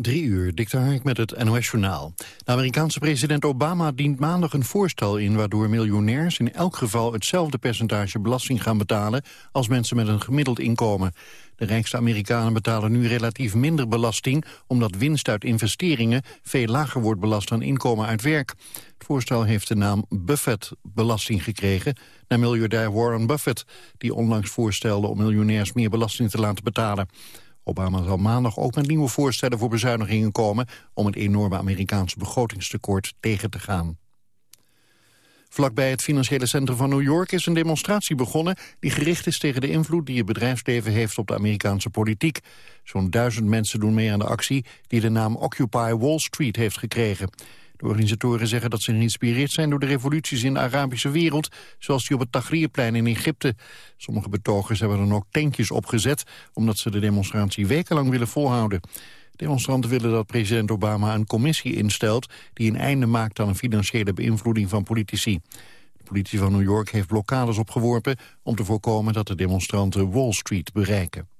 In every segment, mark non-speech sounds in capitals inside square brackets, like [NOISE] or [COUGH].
Drie uur, Dikter Hark met het NOS-journaal. De Amerikaanse president Obama dient maandag een voorstel in... waardoor miljonairs in elk geval hetzelfde percentage belasting gaan betalen... als mensen met een gemiddeld inkomen. De rijkste Amerikanen betalen nu relatief minder belasting... omdat winst uit investeringen veel lager wordt belast dan inkomen uit werk. Het voorstel heeft de naam Buffett-belasting gekregen... naar miljardair Warren Buffett... die onlangs voorstelde om miljonairs meer belasting te laten betalen. Obama zal maandag ook met nieuwe voorstellen voor bezuinigingen komen... om het enorme Amerikaanse begrotingstekort tegen te gaan. Vlakbij het financiële centrum van New York is een demonstratie begonnen... die gericht is tegen de invloed die het bedrijfsleven heeft op de Amerikaanse politiek. Zo'n duizend mensen doen mee aan de actie die de naam Occupy Wall Street heeft gekregen. De organisatoren zeggen dat ze geïnspireerd zijn door de revoluties in de Arabische wereld, zoals die op het Tahrirplein in Egypte. Sommige betogers hebben dan ook tentjes opgezet, omdat ze de demonstratie wekenlang willen volhouden. Demonstranten willen dat president Obama een commissie instelt... die een einde maakt aan een financiële beïnvloeding van politici. De politie van New York heeft blokkades opgeworpen... om te voorkomen dat de demonstranten Wall Street bereiken.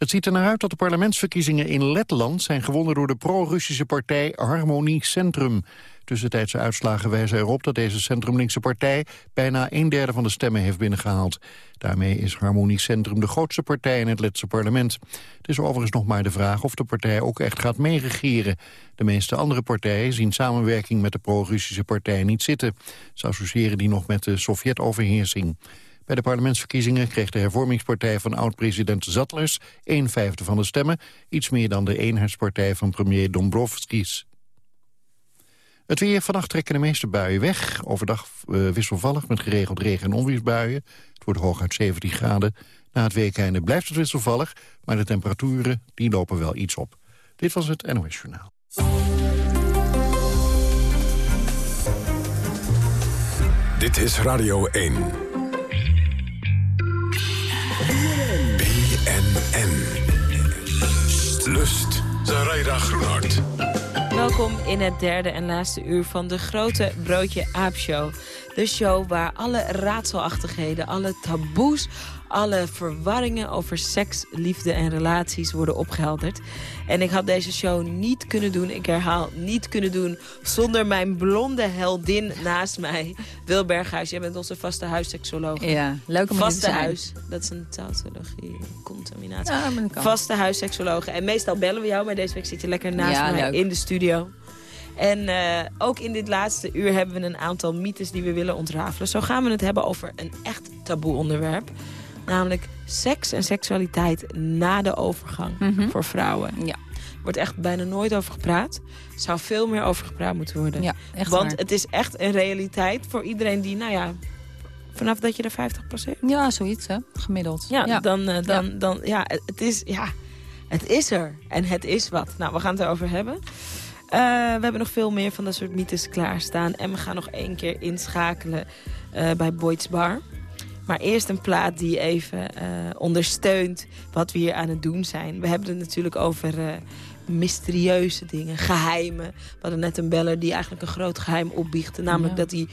Het ziet er naar uit dat de parlementsverkiezingen in Letland zijn gewonnen door de pro-Russische partij Harmonie Centrum. Tussentijdse uitslagen wijzen erop dat deze centrumlinkse partij bijna een derde van de stemmen heeft binnengehaald. Daarmee is Harmonie Centrum de grootste partij in het Letse parlement. Het is overigens nog maar de vraag of de partij ook echt gaat meeregeren. De meeste andere partijen zien samenwerking met de pro-Russische partij niet zitten. Ze associëren die nog met de Sovjet-overheersing. Bij de parlementsverkiezingen kreeg de hervormingspartij van oud-president Zattlers een vijfde van de stemmen, iets meer dan de eenheidspartij van premier Dombrovskis. Het weer vannacht trekken de meeste buien weg. Overdag uh, wisselvallig met geregeld regen- en onweersbuien. Het wordt hooguit 17 graden. Na het weekende blijft het wisselvallig, maar de temperaturen die lopen wel iets op. Dit was het NOS Journaal. Dit is Radio 1. BNN. Lust. Zaraida Groenhart. Welkom in het derde en laatste uur van de grote Broodje Aap Show. De show waar alle raadselachtigheden, alle taboes, alle verwarringen over seks, liefde en relaties worden opgehelderd. En ik had deze show niet kunnen doen, ik herhaal, niet kunnen doen... zonder mijn blonde heldin naast mij, Wil Berghuis. Jij bent onze vaste huisseksoloog. Ja, leuk om Vaste te zijn. huis, dat is een tautologie, contaminatie. Ja, vaste huisseksologen. En meestal bellen we jou, maar deze week zit je lekker naast ja, mij leuk. in de studio. En uh, ook in dit laatste uur hebben we een aantal mythes die we willen ontrafelen. Zo gaan we het hebben over een echt taboe onderwerp. Namelijk seks en seksualiteit na de overgang mm -hmm. voor vrouwen. Ja. Er wordt echt bijna nooit over gepraat. Er zou veel meer over gepraat moeten worden. Ja, echt Want waar. het is echt een realiteit voor iedereen die, nou ja... Vanaf dat je er 50 Ja, zoiets, hè? Gemiddeld. Ja, ja. Dan, uh, dan, dan, ja, het is, ja, het is er. En het is wat. Nou, we gaan het erover hebben. Uh, we hebben nog veel meer van dat soort mythes klaarstaan. En we gaan nog één keer inschakelen uh, bij Boyd's Bar. Maar eerst een plaat die even uh, ondersteunt wat we hier aan het doen zijn. We hebben het natuurlijk over uh, mysterieuze dingen, geheimen. We hadden net een beller die eigenlijk een groot geheim opbiechte. Namelijk ja. dat hij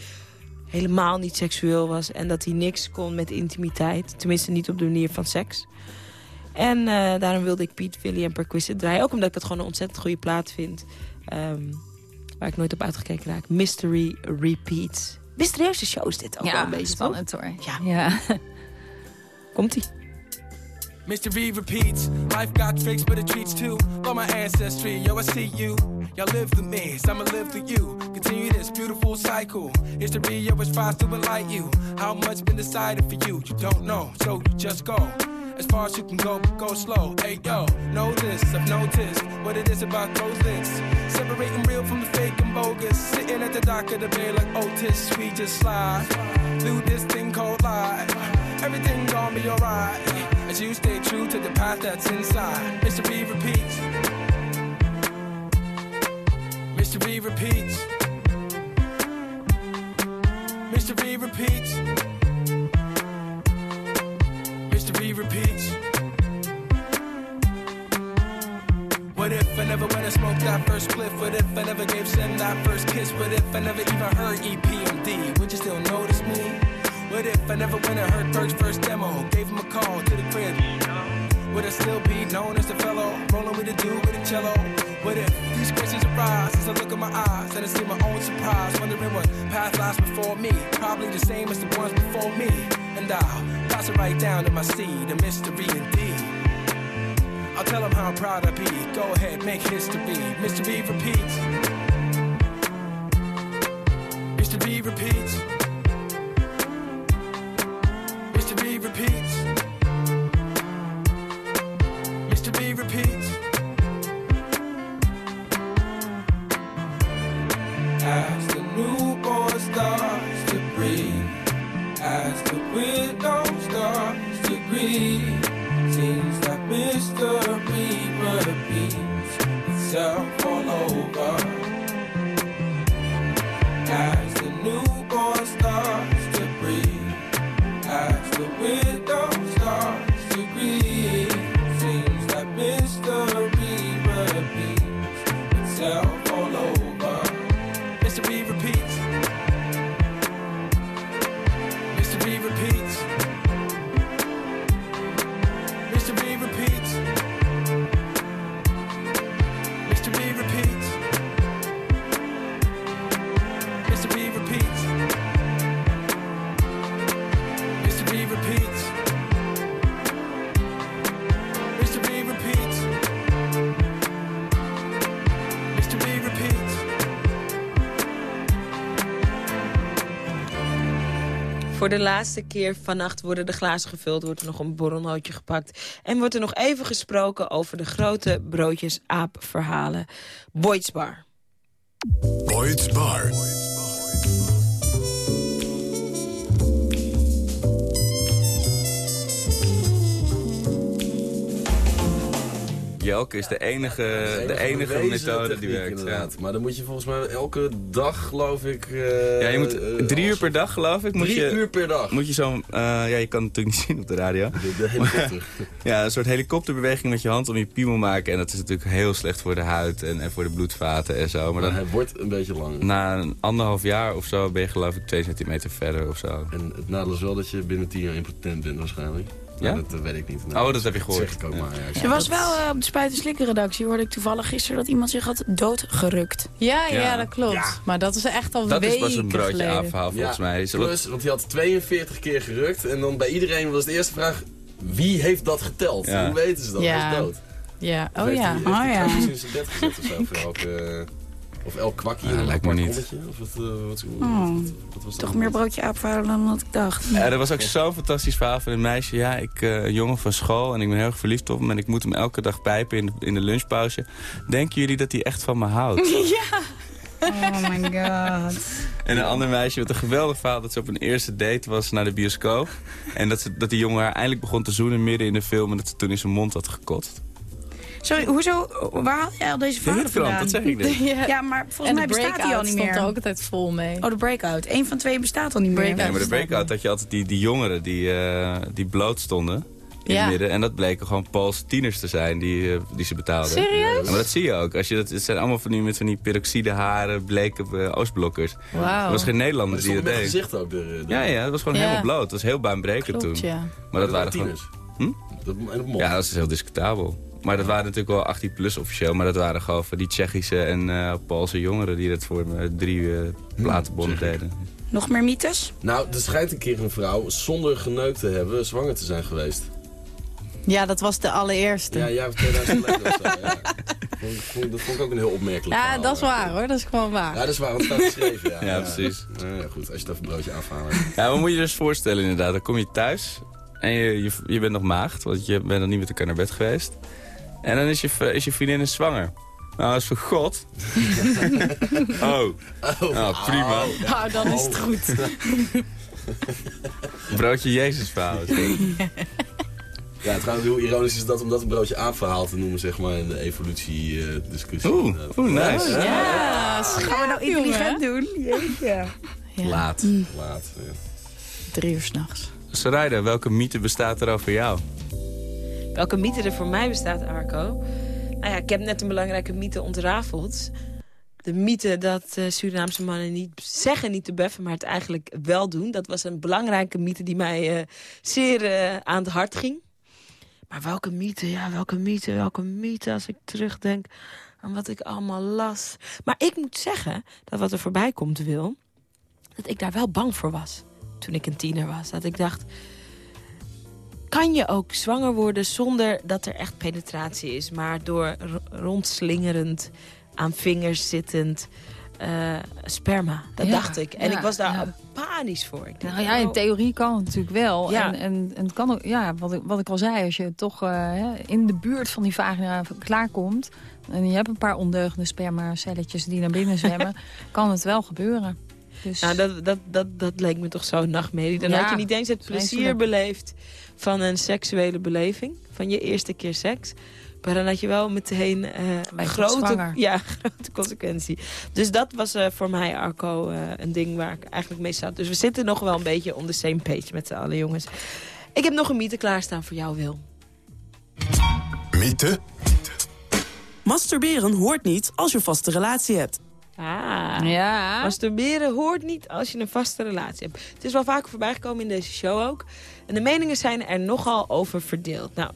helemaal niet seksueel was. En dat hij niks kon met intimiteit. Tenminste niet op de manier van seks. En uh, daarom wilde ik Piet, Willy en Perquisite draaien. Ook omdat ik het gewoon een ontzettend goede plaat vind. Um, waar ik nooit op uitgekeken raak. Mystery Repeats. Mysterieuze show is dit ook ja, wel een beetje, spannend hoor. Ja. ja. Komt-ie. Mystery repeats. Life got tricks, but it treats too. But my ancestry, yo, I see you. Y'all live through me, so I'ma live through you. Continue this beautiful cycle. History, yo, is tries to enlighten you. How much been decided for you? You don't know, so you just go. As far as you can go, go slow. Hey, yo, know this, I've noticed what it is about those links. Separating real from the fake and bogus. Sitting at the dock of the bay like oh, Otis, we just slide through this thing called life. Everything gonna be alright as you stay true to the path that's inside. Mystery repeats. Mystery repeats. Mystery repeats. Repeats. What if I never went and smoked that first spliff? What if I never gave Sin that first kiss? What if I never even heard EPMD? Would you still notice me? What if I never went and heard Berg's first demo? Gave him a call to the crib. Would I still be known as the fellow rolling with a dude with a cello? What if these questions arise as I look in my eyes and I see my own surprise, wondering what path lies before me? Probably the same as the ones before me. And I'll pass it right down to my seed, a mystery indeed. I'll tell them how proud I be. Go ahead, make history. Mr. B repeats. Mr. B repeats. Me. De laatste keer vannacht worden de glazen gevuld, wordt er nog een borrelnootje gepakt. En wordt er nog even gesproken over de grote broodjes-aap-verhalen. Boyd's Bar. Boyd's Bar. Jelk is de enige, de enige methode die werkt. Ja. Maar dan moet je volgens mij elke dag, geloof ik... eh, ja, je moet eh, drie uur per dag, geloof ik, moet Drie je, uur per dag. moet je zo'n... eh, ja, je kan het natuurlijk niet zien op de radio. De, de helikopter. [LAUGHS] Ja, een soort helikopterbeweging met je hand om je piemel maken. En dat is natuurlijk heel slecht voor de huid en, en voor de bloedvaten en zo. Maar maar dan, hij wordt een beetje langer. na een anderhalf jaar of zo ben je geloof ik twee centimeter verder of zo. En het nadeel is wel dat je binnen tien jaar impotent bent waarschijnlijk. Ja? Maar dat eh, weet ik niet. Oh, dat heb je gehoord. zeg ik ook Ja. maar. Ja, Er was wel eh, op de Spuit en Slikken redactie, hoorde ik toevallig gisteren dat iemand zich had doodgerukt. Ja, ja, Ja. dat klopt. Maar dat is echt al Dat is weken pas een broodje afhaal volgens mij. Is Plus, want hij had 42 keer gerukt. En dan bij iedereen was de eerste vraag... Wie heeft dat geteld? Ja. Hoe weten ze dat? Ja. Hij is dood. Ja, oh heeft ja. Hij, heeft Oh ja. zijn bed gezet of zo? Voor elke, of elk kwakje? Ja, of lijkt me niet. Of wat, eh, wat, Oh. wat, wat was dat? Toch meer broodje aapverhalen dan wat ik dacht. Ja, er was ook zo'n fantastisch verhaal van een meisje. Ja, ik, eh, een jongen van school en ik ben heel erg verliefd op hem. En ik moet hem elke dag pijpen in de, in de lunchpauze. Denken jullie dat hij echt van me houdt? [LAUGHS] Oh my god. En een ander meisje met een geweldig verhaal dat ze op een eerste date was naar de bioscoop. En dat, ze, dat die jongen haar eindelijk begon te zoenen midden in de film. En dat ze toen in zijn mond had gekotst. Sorry, hoezo, waar haal jij al deze De verhalen hitkrant, vandaan? dat zeg ik net. [LAUGHS] Ja. Ja, maar en volgens mij de bestaat die al niet stond er meer. ook altijd vol mee. Oh, de breakout. Eén van twee bestaat al niet meer. Breakout. Nee, maar de breakout had je altijd die, die jongeren die, eh, die bloot stonden. In Ja. het midden. En dat bleken gewoon Pools tieners te zijn die, eh, die ze betaalden. Serieus? Ja, maar dat zie je ook. Als je dat, het zijn allemaal van die, met van die peroxide haren, bleke eh, Oostblokkers. Wauw. Er was geen Nederlander die dat stond met deed. gezicht ook. De, de, Ja, ja, dat was gewoon Ja. helemaal bloot. Dat was heel baanbrekend Klopt, toen. ja. Maar dat waren gewoon... tieners. Hm? Dat, en op mond. Ja, dat is heel discutabel. Maar dat waren natuurlijk wel 18 plus officieel. Maar dat waren gewoon van die Tsjechische en eh Poolse jongeren die dat voor me drie eh platenbonnen deden. Nog meer mythes? Nou, er schijnt een keer een vrouw zonder geneukt te hebben zwanger te zijn geweest. Ja, dat was de allereerste. Ja, Ja, ja, 2000 geleden of zo. Ja. Vond vond dat vond ik ook een heel opmerkelijk verhaal, dat is ja. waar hoor. Dat is gewoon waar. Ja, dat is waar, want het staat geschreven. Ja, [LAUGHS] Ja, precies. Ja, goed, als je het even een broodje afhalen. Ja, maar moet je je dus voorstellen inderdaad. Dan kom je thuis en je, je, je bent nog maagd. Want je bent nog niet met elkaar naar bed geweest. En dan is je, is je vriendin is zwanger. Nou, dat is voor God. [LAUGHS] oh, Oh, nou, prima. Nou, dan is het goed. [LAUGHS] Broodje Jezus verhaal. [LAUGHS] Ja, trouwens, hoe ironisch is dat om dat een broodje aapverhaal te noemen, zeg maar, in de evolutie-discussie. Oeh, oeh, nice. Ja, Gaan we nou intelligent doen? Jeetje. Ja. Laat. Laat. Ja. Drie uur s'nachts. Sarayda, welke mythe bestaat er over jou? Welke mythe er voor mij bestaat, Arco? Nou ja, ik heb net een belangrijke mythe ontrafeld. De mythe dat eh, Surinaamse mannen niet zeggen niet te beffen, maar het eigenlijk wel doen. Dat was een belangrijke mythe die mij eh, zeer eh, aan het hart ging. Maar welke mythe, ja, welke mythe, welke mythe... als ik terugdenk aan wat ik allemaal las. Maar ik moet zeggen, dat wat er voorbij komt, Wil... dat ik daar wel bang voor was toen ik een tiener was. Dat ik dacht, kan je ook zwanger worden zonder dat er echt penetratie is... maar door rondslingerend, aan vingers zittend eh, sperma. Dat Ja, dacht ik. En ja, ik was daar ja. panisch voor. Ik dacht, Nou ja, in oh, theorie kan het natuurlijk wel. En, en, en het kan ook, ja, wat ik, wat ik al zei, als je toch eh, in de buurt van die vagina klaarkomt... en je hebt een paar ondeugende spermacelletjes die naar binnen zwemmen... [LAUGHS] kan het wel gebeuren. Dus, Nou, dat, dat, dat, dat leek me toch zo'n nachtmerrie. Dan Ja, had je niet eens het plezier beleefd van een seksuele beleving. Van je eerste keer seks. Maar dan had je wel meteen eh, een grote, [LAUGHS] ja, grote consequentie. Dus dat was eh, voor mij, Arco, eh, een ding waar ik eigenlijk mee zat. Dus we zitten nog wel een beetje on the same page met z'n allen, jongens. Ik heb nog een mythe klaarstaan voor jou, Wil. Mythe Masturberen hoort niet als je een vaste relatie hebt. Ah. ja, Masturberen hoort niet als je een vaste relatie hebt. Het is wel vaker voorbijgekomen in deze show ook. En de meningen zijn er nogal over verdeeld. Nou,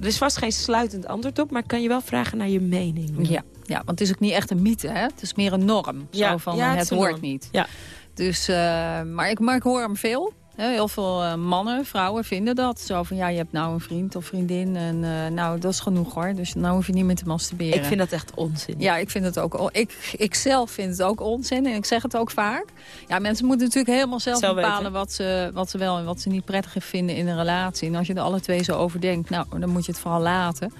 er is vast geen sluitend antwoord op, maar ik kan je wel vragen naar je mening. ja, ja, want het is ook niet echt een mythe, hè? Het is meer een norm. Ja, Zo van, ja, het hoort norm. niet. Ja. Dus, eh, maar, ik, maar ik hoor hem veel. Heel veel eh, mannen, vrouwen vinden dat. Zo van, ja, je hebt nou een vriend of vriendin. En eh, nou, dat is genoeg hoor. Dus nou hoef je niet meer te masturberen. Ik vind dat echt onzin. Ja, ik vind het ook. Ik, ik zelf vind het ook onzin en ik zeg het ook vaak. Ja, mensen moeten natuurlijk helemaal zelf bepalen weten. wat ze, wat ze wel en wat ze niet prettig vinden in een relatie. En als je er alle twee zo over denkt, nou, dan moet je het vooral laten.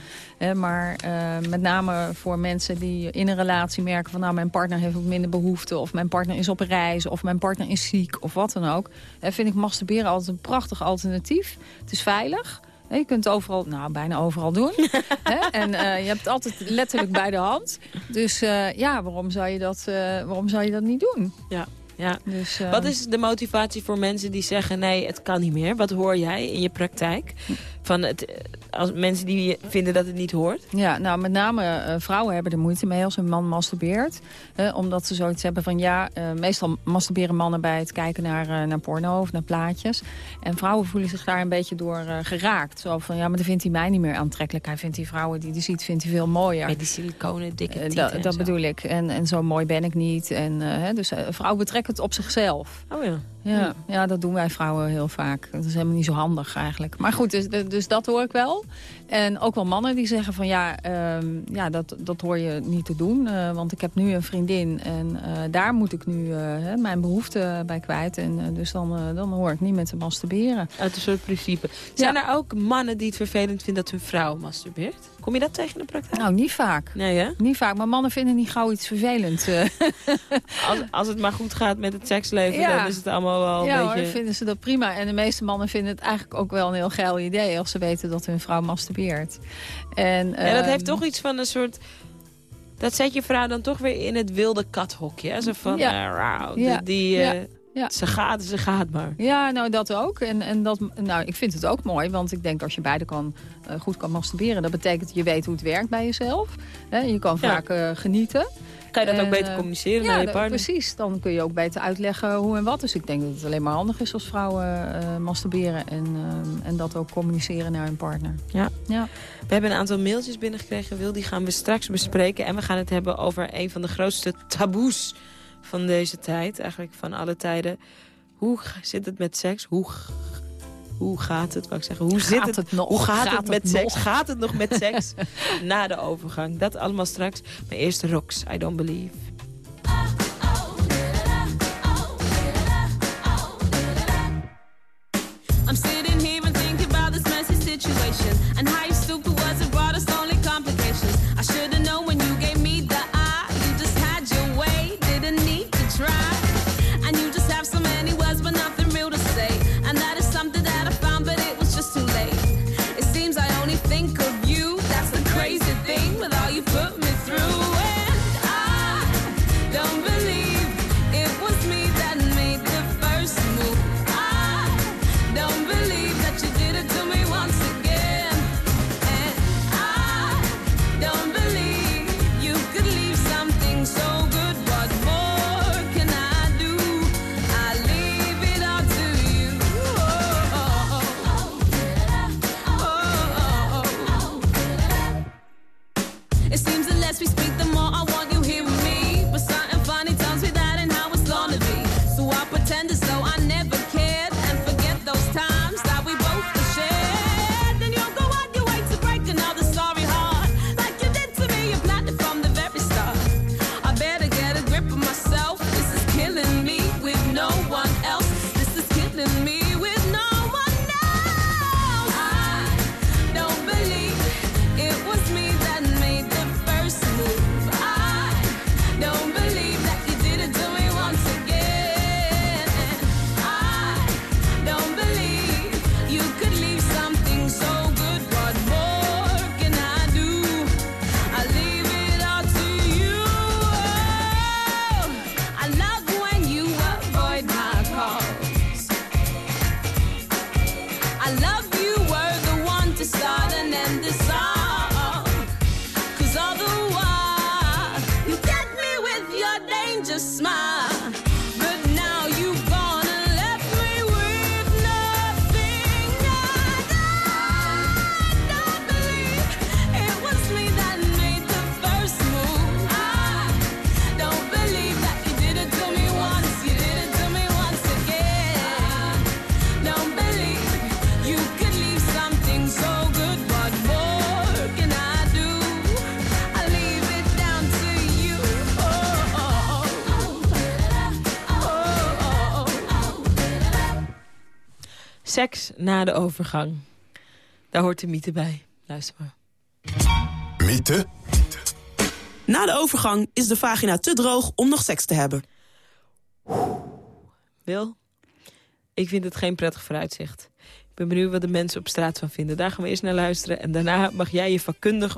Maar eh, met name voor mensen die in een relatie merken van, nou, mijn partner heeft ook minder behoefte, of mijn partner is op reis, of mijn partner is ziek, of wat dan ook. Hè, vind ik masturberen altijd een prachtig alternatief. Het is veilig. Je kunt het overal, nou bijna overal doen. [LAUGHS] En eh, je hebt het altijd letterlijk bij de hand. Dus eh, ja, waarom zou, je dat, waarom zou je dat niet doen? Ja, ja. Dus, Wat is de motivatie voor mensen die zeggen... nee, het kan niet meer? Wat hoor jij in je praktijk? Van het, als mensen die vinden dat het niet hoort? Ja, nou met name eh, vrouwen hebben er moeite mee als een man masturbeert. Eh, omdat ze zoiets hebben van ja, eh, meestal masturberen mannen bij het kijken naar, eh, naar porno of naar plaatjes. En vrouwen voelen zich daar een beetje door eh, geraakt. Zo van ja, maar dan vindt hij mij niet meer aantrekkelijk. Hij vindt die vrouwen die hij ziet, vindt hij veel mooier. Met die siliconen, dikke tieten dat en dat zo. bedoel ik. En, en zo mooi ben ik niet. En, eh, hè, dus vrouwen betrekken het op zichzelf. Oh ja. Ja, ja, dat doen wij vrouwen heel vaak. Dat is helemaal niet zo handig eigenlijk. Maar goed, dus, dus dat hoor ik wel. En ook wel mannen die zeggen van ja, ehm, ja dat, dat hoor je niet te doen. eh, want ik heb nu een vriendin en eh, daar moet ik nu eh, mijn behoefte bij kwijt. En dus dan, dan hoor ik niet met te masturberen. Uit een soort principe. Zijn er ook mannen die het vervelend vinden dat hun vrouw masturbeert? Kom je dat tegen in de praktijk? Nou, niet vaak. Nee, hè? Niet vaak, maar mannen vinden niet gauw iets vervelend. [LAUGHS] Als, als het maar goed gaat met het seksleven, Ja. dan is het allemaal wel een ja beetje... hoor, vinden ze dat prima. En de meeste mannen vinden het eigenlijk ook wel een heel geil idee... als ze weten dat hun vrouw masturbeert. En, Ja, dat heeft ehm, toch iets van een soort... Dat zet je vrouw dan toch weer in het wilde kathokje. Hè? Zo van, Ja. eh, Ja. die, Ja. eh, Ja. ze gaat, ze gaat maar. Ja, nou dat ook. En, en dat, nou, ik vind het ook mooi, want ik denk als je beide kan, eh, goed kan masturberen... dat betekent dat je weet hoe het werkt bij jezelf. Hè, je kan vaak genieten. Kan je dat ook beter eh, communiceren Ja, naar je partner? precies. Dan kun je ook beter uitleggen hoe en wat. Dus ik denk dat het alleen maar handig is als vrouwen eh, masturberen... En, eh, en dat ook communiceren naar hun partner. Ja. Ja. We hebben een aantal mailtjes binnengekregen, Wil. Die gaan we straks bespreken. En we gaan het hebben over een van de grootste taboes van deze tijd. Eigenlijk van alle tijden. Hoe zit het met seks? Hoe, hoe gaat het? Wou ik zeggen. Hoe zit Gaat het, het nog? Hoe gaat, Gaat het met het seks? nog? Gaat het nog met [LAUGHS] seks? Na de overgang. Dat allemaal straks. Maar eerst Rox, I Don't Believe. I'm sitting here and thinking about this messy situation and how you stupid was and brought us only complications. It seems the less we speak, the more I want Seks na de overgang. Daar hoort de mythe bij. Luister maar. Mythe Na de overgang is de vagina te droog om nog seks te hebben. Wil? Ik vind het geen prettig vooruitzicht. Ik ben benieuwd wat de mensen op straat van vinden. Daar gaan we eerst naar luisteren. En daarna mag jij je vakkundig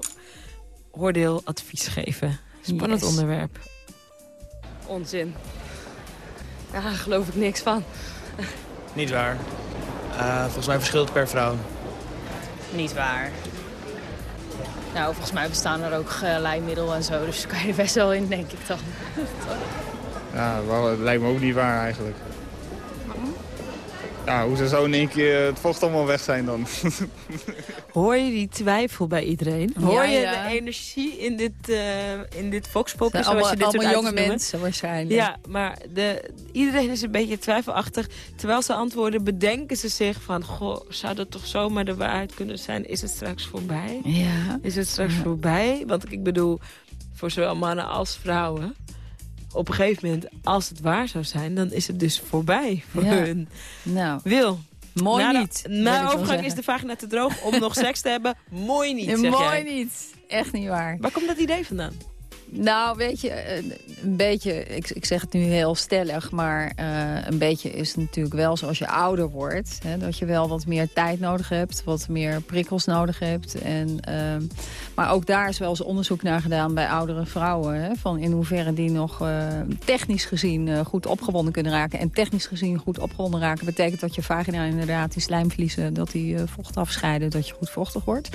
oordeel advies geven. Spannend Yes. onderwerp. Onzin. Daar geloof ik niks van. Niet waar. Eh, volgens mij verschilt het per vrouw. Niet waar. Nou, volgens mij bestaan er ook geleimiddel en zo, dus kan je er best wel in, denk ik dan. Ja, wel, het lijkt me ook niet waar eigenlijk. Ja, hoe zou zo in één keer het vocht allemaal weg zijn dan? [LAUGHS] Hoor je die twijfel bij iedereen? Ja, Hoor je ja. de energie in dit, eh in dit voxpopje, Zijn zoals allemaal, je dit allemaal jonge mensen waarschijnlijk. Ja, maar de, iedereen is een beetje twijfelachtig. Terwijl ze antwoorden, bedenken ze zich van... Goh, zou dat toch zomaar de waarheid kunnen zijn? Is het straks voorbij? Ja. Is het straks Ja. voorbij? Want ik bedoel, voor zowel mannen als vrouwen... op een gegeven moment, als het waar zou zijn... dan is het dus voorbij voor Ja. hun. Nou, Wil. mooi na de- niet. Na overgang is de vagina te droog om nog seks te hebben. Mooi niet, Ja, mooi jij. niet. Echt niet waar. Waar komt dat idee vandaan? Nou, weet je, eh, een beetje, ik, ik zeg het nu heel stellig, maar eh, een beetje is het natuurlijk wel zoals je ouder wordt. Hè, dat je wel wat meer tijd nodig hebt, wat meer prikkels nodig hebt. En, ehm, maar ook daar is wel eens onderzoek naar gedaan bij oudere vrouwen. Hè, van in hoeverre die nog eh, technisch gezien goed opgewonden kunnen raken. En technisch gezien goed opgewonden raken betekent dat je vagina inderdaad die slijmvliezen, dat die vocht afscheiden, dat je goed vochtig wordt.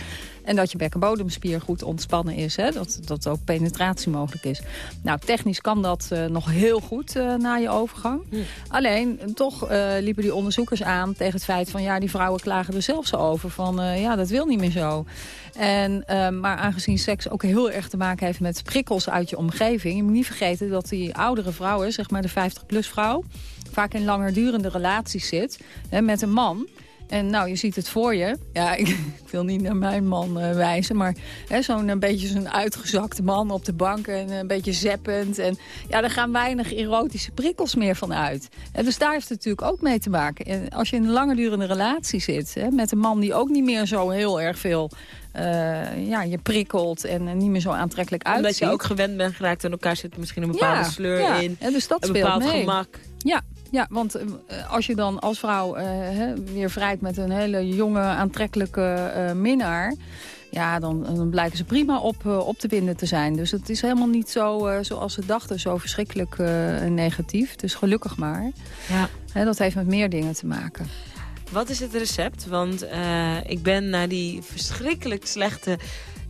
En dat je bekkenbodemspier goed ontspannen is. Hè? Dat, dat ook penetratie mogelijk is. Nou, technisch kan dat eh, nog heel goed eh, na je overgang. Alleen, toch eh, liepen die onderzoekers aan tegen het feit van... ja, die vrouwen klagen er zelf zo over van... ja, dat wil niet meer zo. En, maar aangezien seks ook heel erg te maken heeft met prikkels uit je omgeving... je moet niet vergeten dat die oudere vrouwen, zeg maar de 50-plus vrouw... vaak in langer durende relaties zit hè, met een man... En nou, je ziet het voor je. Ja, [LAUGHS] ik, ik wil niet naar mijn man eh, wijzen, maar zo'n een beetje zo'n uitgezakte man op de bank en een beetje zeppend. En ja, daar gaan weinig erotische prikkels meer van uit. En dus daar heeft het natuurlijk ook mee te maken. En als je in een langdurende relatie zit hè, met een man die ook niet meer zo heel erg veel eh, ja, je prikkelt en eh, niet meer zo aantrekkelijk uitziet. Omdat je ook gewend bent geraakt aan elkaar zit misschien een bepaalde Ja, sleur ja. in. En dus dat een speelt bepaald mee. gemak. Ja, ja want eh, als je dan als vrouw eh, hè, weer vrijt met een hele jonge, aantrekkelijke eh, minnaar... Ja, dan, dan blijken ze prima op, eh, op te winden te zijn. Dus het is helemaal niet zo, eh, zoals ze dachten, zo verschrikkelijk eh, negatief. Dus gelukkig maar. Ja. Dat heeft met meer dingen te maken. Wat is het recept? Want eh, ik ben naar die verschrikkelijk slechte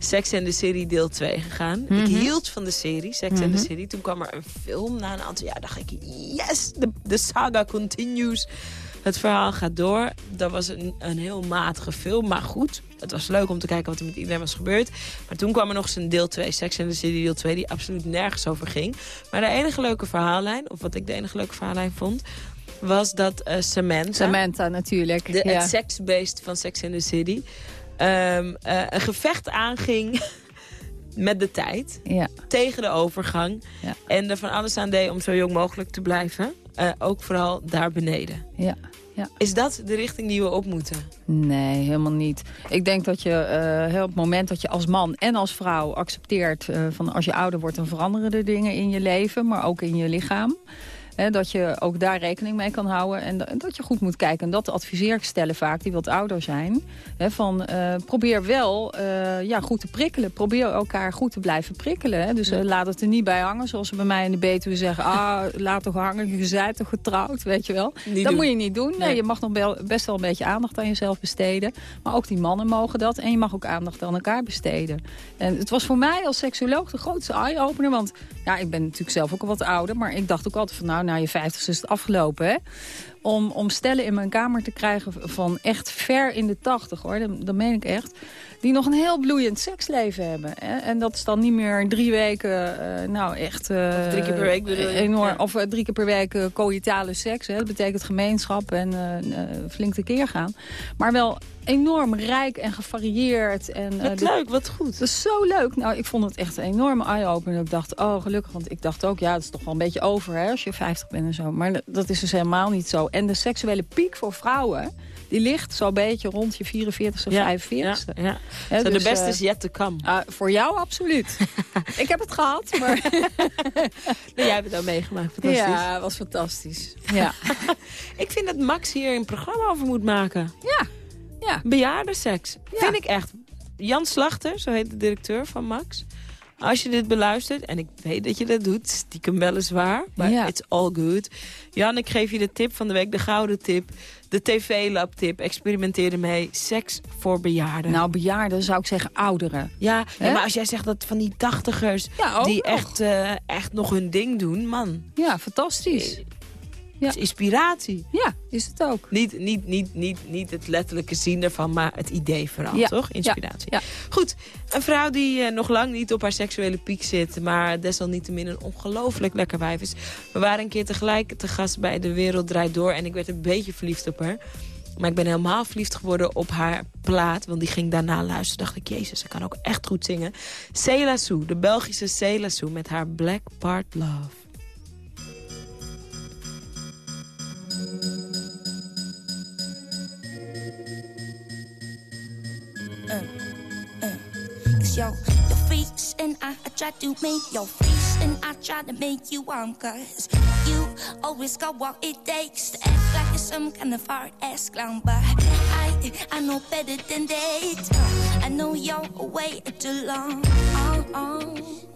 Sex and the City deel 2 gegaan. Ik Mhm. hield van de serie, Sex and Mhm. the City. Toen kwam er een film na een aantal jaar. dacht ik, yes, de, de saga continues. Het verhaal gaat door. Dat was een, een heel matige film, maar goed. Het was leuk om te kijken wat er met iedereen was gebeurd. Maar toen kwam er nog eens een deel 2, Sex and the City deel 2... die absoluut nergens over ging. Maar de enige leuke verhaallijn, of wat ik de enige leuke verhaallijn vond... was dat eh, Samantha... Samantha natuurlijk. De, ja. Het seksbeest van Sex and the City... ehm, eh, een gevecht aanging [LAUGHS] met de tijd. Ja. Tegen de overgang. Ja. En er van alles aan deed om zo jong mogelijk te blijven. Eh, ook vooral daar beneden. Ja. Ja. Is dat de richting die we op moeten? Nee, helemaal niet. Ik denk dat je eh, op het moment dat je als man en als vrouw accepteert... van als je ouder wordt, dan veranderen er dingen in je leven, maar ook in je lichaam. Hè, dat je ook daar rekening mee kan houden en da- en dat je goed moet kijken. En dat adviseer ik stellen vaak, die wat ouder zijn. Hè, van, eh, probeer wel eh, ja, goed te prikkelen. Probeer elkaar goed te blijven prikkelen. Hè. Dus eh, laat het er niet bij hangen, zoals ze bij mij in de Betuwe zeggen. Ah, laat toch hangen, je bent toch getrouwd, weet je wel. Niet dat doen. moet je niet doen. Nee, Nee. je mag nog wel- best wel een beetje aandacht aan jezelf besteden. Maar ook die mannen mogen dat. En je mag ook aandacht aan elkaar besteden. En het was voor mij als seksuoloog de grootste eye-opener. Want ja, ik ben natuurlijk zelf ook al wat ouder. Maar ik dacht ook altijd van nou, na je vijftigste is het afgelopen. Hè? Om, om stellen in mijn kamer te krijgen van echt ver in de tachtig hoor. Dat, dat meen ik echt. Die nog een heel bloeiend seksleven hebben. Hè? En dat is dan niet meer drie weken, eh, nou echt... eh, drie keer per week bedoel je? Enorm, Ja. Of eh, drie keer per week eh, coïtale seks. Hè? Dat betekent gemeenschap en eh, eh, flink tekeer gaan. Maar wel enorm rijk en gevarieerd. En, eh, Wat dat- leuk, wat goed. dat is zo leuk. Nou, ik vond het echt een enorme eye-opener. Ik dacht, oh gelukkig, want ik dacht ook, ja, dat is toch wel een beetje over hè, als je 50 bent en zo. Maar dat- is dus helemaal niet zo. En de seksuele piek voor vrouwen, die ligt zo'n beetje rond je 44ste, Ja, 45ste. ja, ja. Zo, dus, de beste eh, is yet to come. ah, voor jou absoluut. [LAUGHS] ik heb het gehad, maar [LAUGHS] jij hebt het ook meegemaakt. Fantastisch. ja, was fantastisch. [LAUGHS] Ja, Ik vind dat Max hier een programma over moet maken. ja, ja. Bejaardenseks. Vind ik echt. Jan Slachter, zo heet de directeur van Max. Als je dit beluistert, en ik weet dat je dat doet, stiekem weliswaar, maar Ja. it's all good. Jan, ik geef je de tip van de week, de gouden tip, de tv-lab tip. Experimenteer ermee. Seks voor bejaarden. Nou, bejaarden zou ik zeggen ouderen. ja, ja, maar als jij zegt dat van die tachtigers Ja, die nog. echt, eh, echt nog hun ding doen, man. Ja, fantastisch. Ja. Het is inspiratie. Ja, is het ook. Niet, niet, niet, niet, niet het letterlijke zien ervan, maar het idee vooral, Ja, toch? Inspiratie. ja, Goed, een vrouw die eh, nog lang niet op haar seksuele piek zit... maar desalniettemin een ongelooflijk lekker wijf is. We waren een keer tegelijk te gast bij De Wereld Draait Door... en ik werd een beetje verliefd op haar. Maar ik ben helemaal verliefd geworden op haar plaat... want die ging daarna luisteren. dacht ik, jezus, ze kan ook echt goed zingen. Cela Sou, de Belgische Cela Sou... met haar Black Part Love. Cause your, your face and I, I try to make your face and I try to make you warm Cause you always got what it takes to act like you're some kind of hard ass clown But I, I know better than that I know you're way too long oh, oh.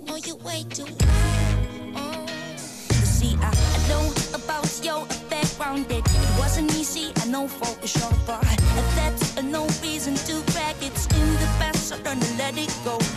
No, you way too long oh. See, I, I know about your background it wasn't easy, I know for sure But that's no reason to so to let it go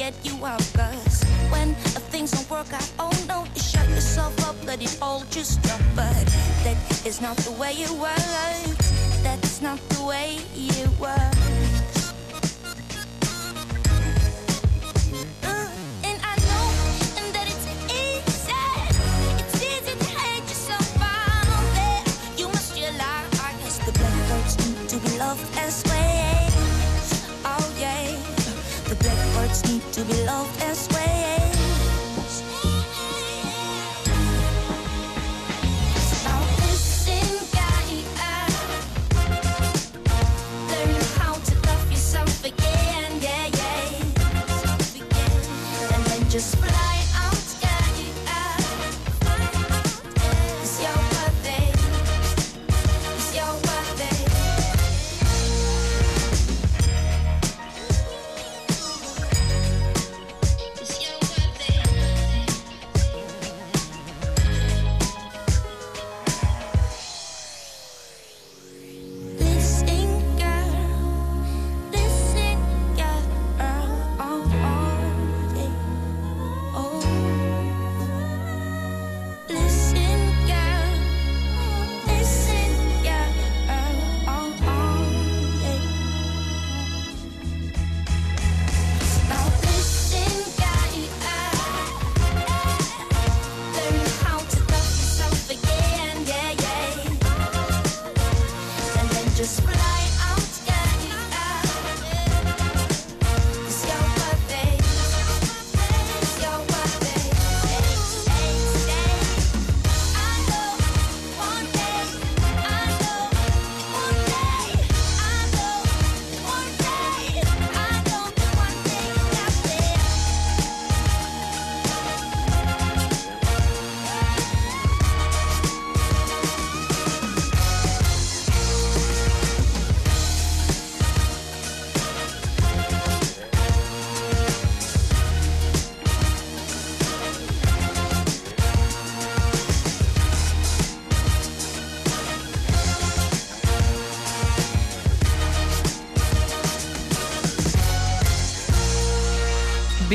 get you out. Cause when things don't work out, oh no, you shut yourself up, let it all just drop. But that is not the way it works. That's not the way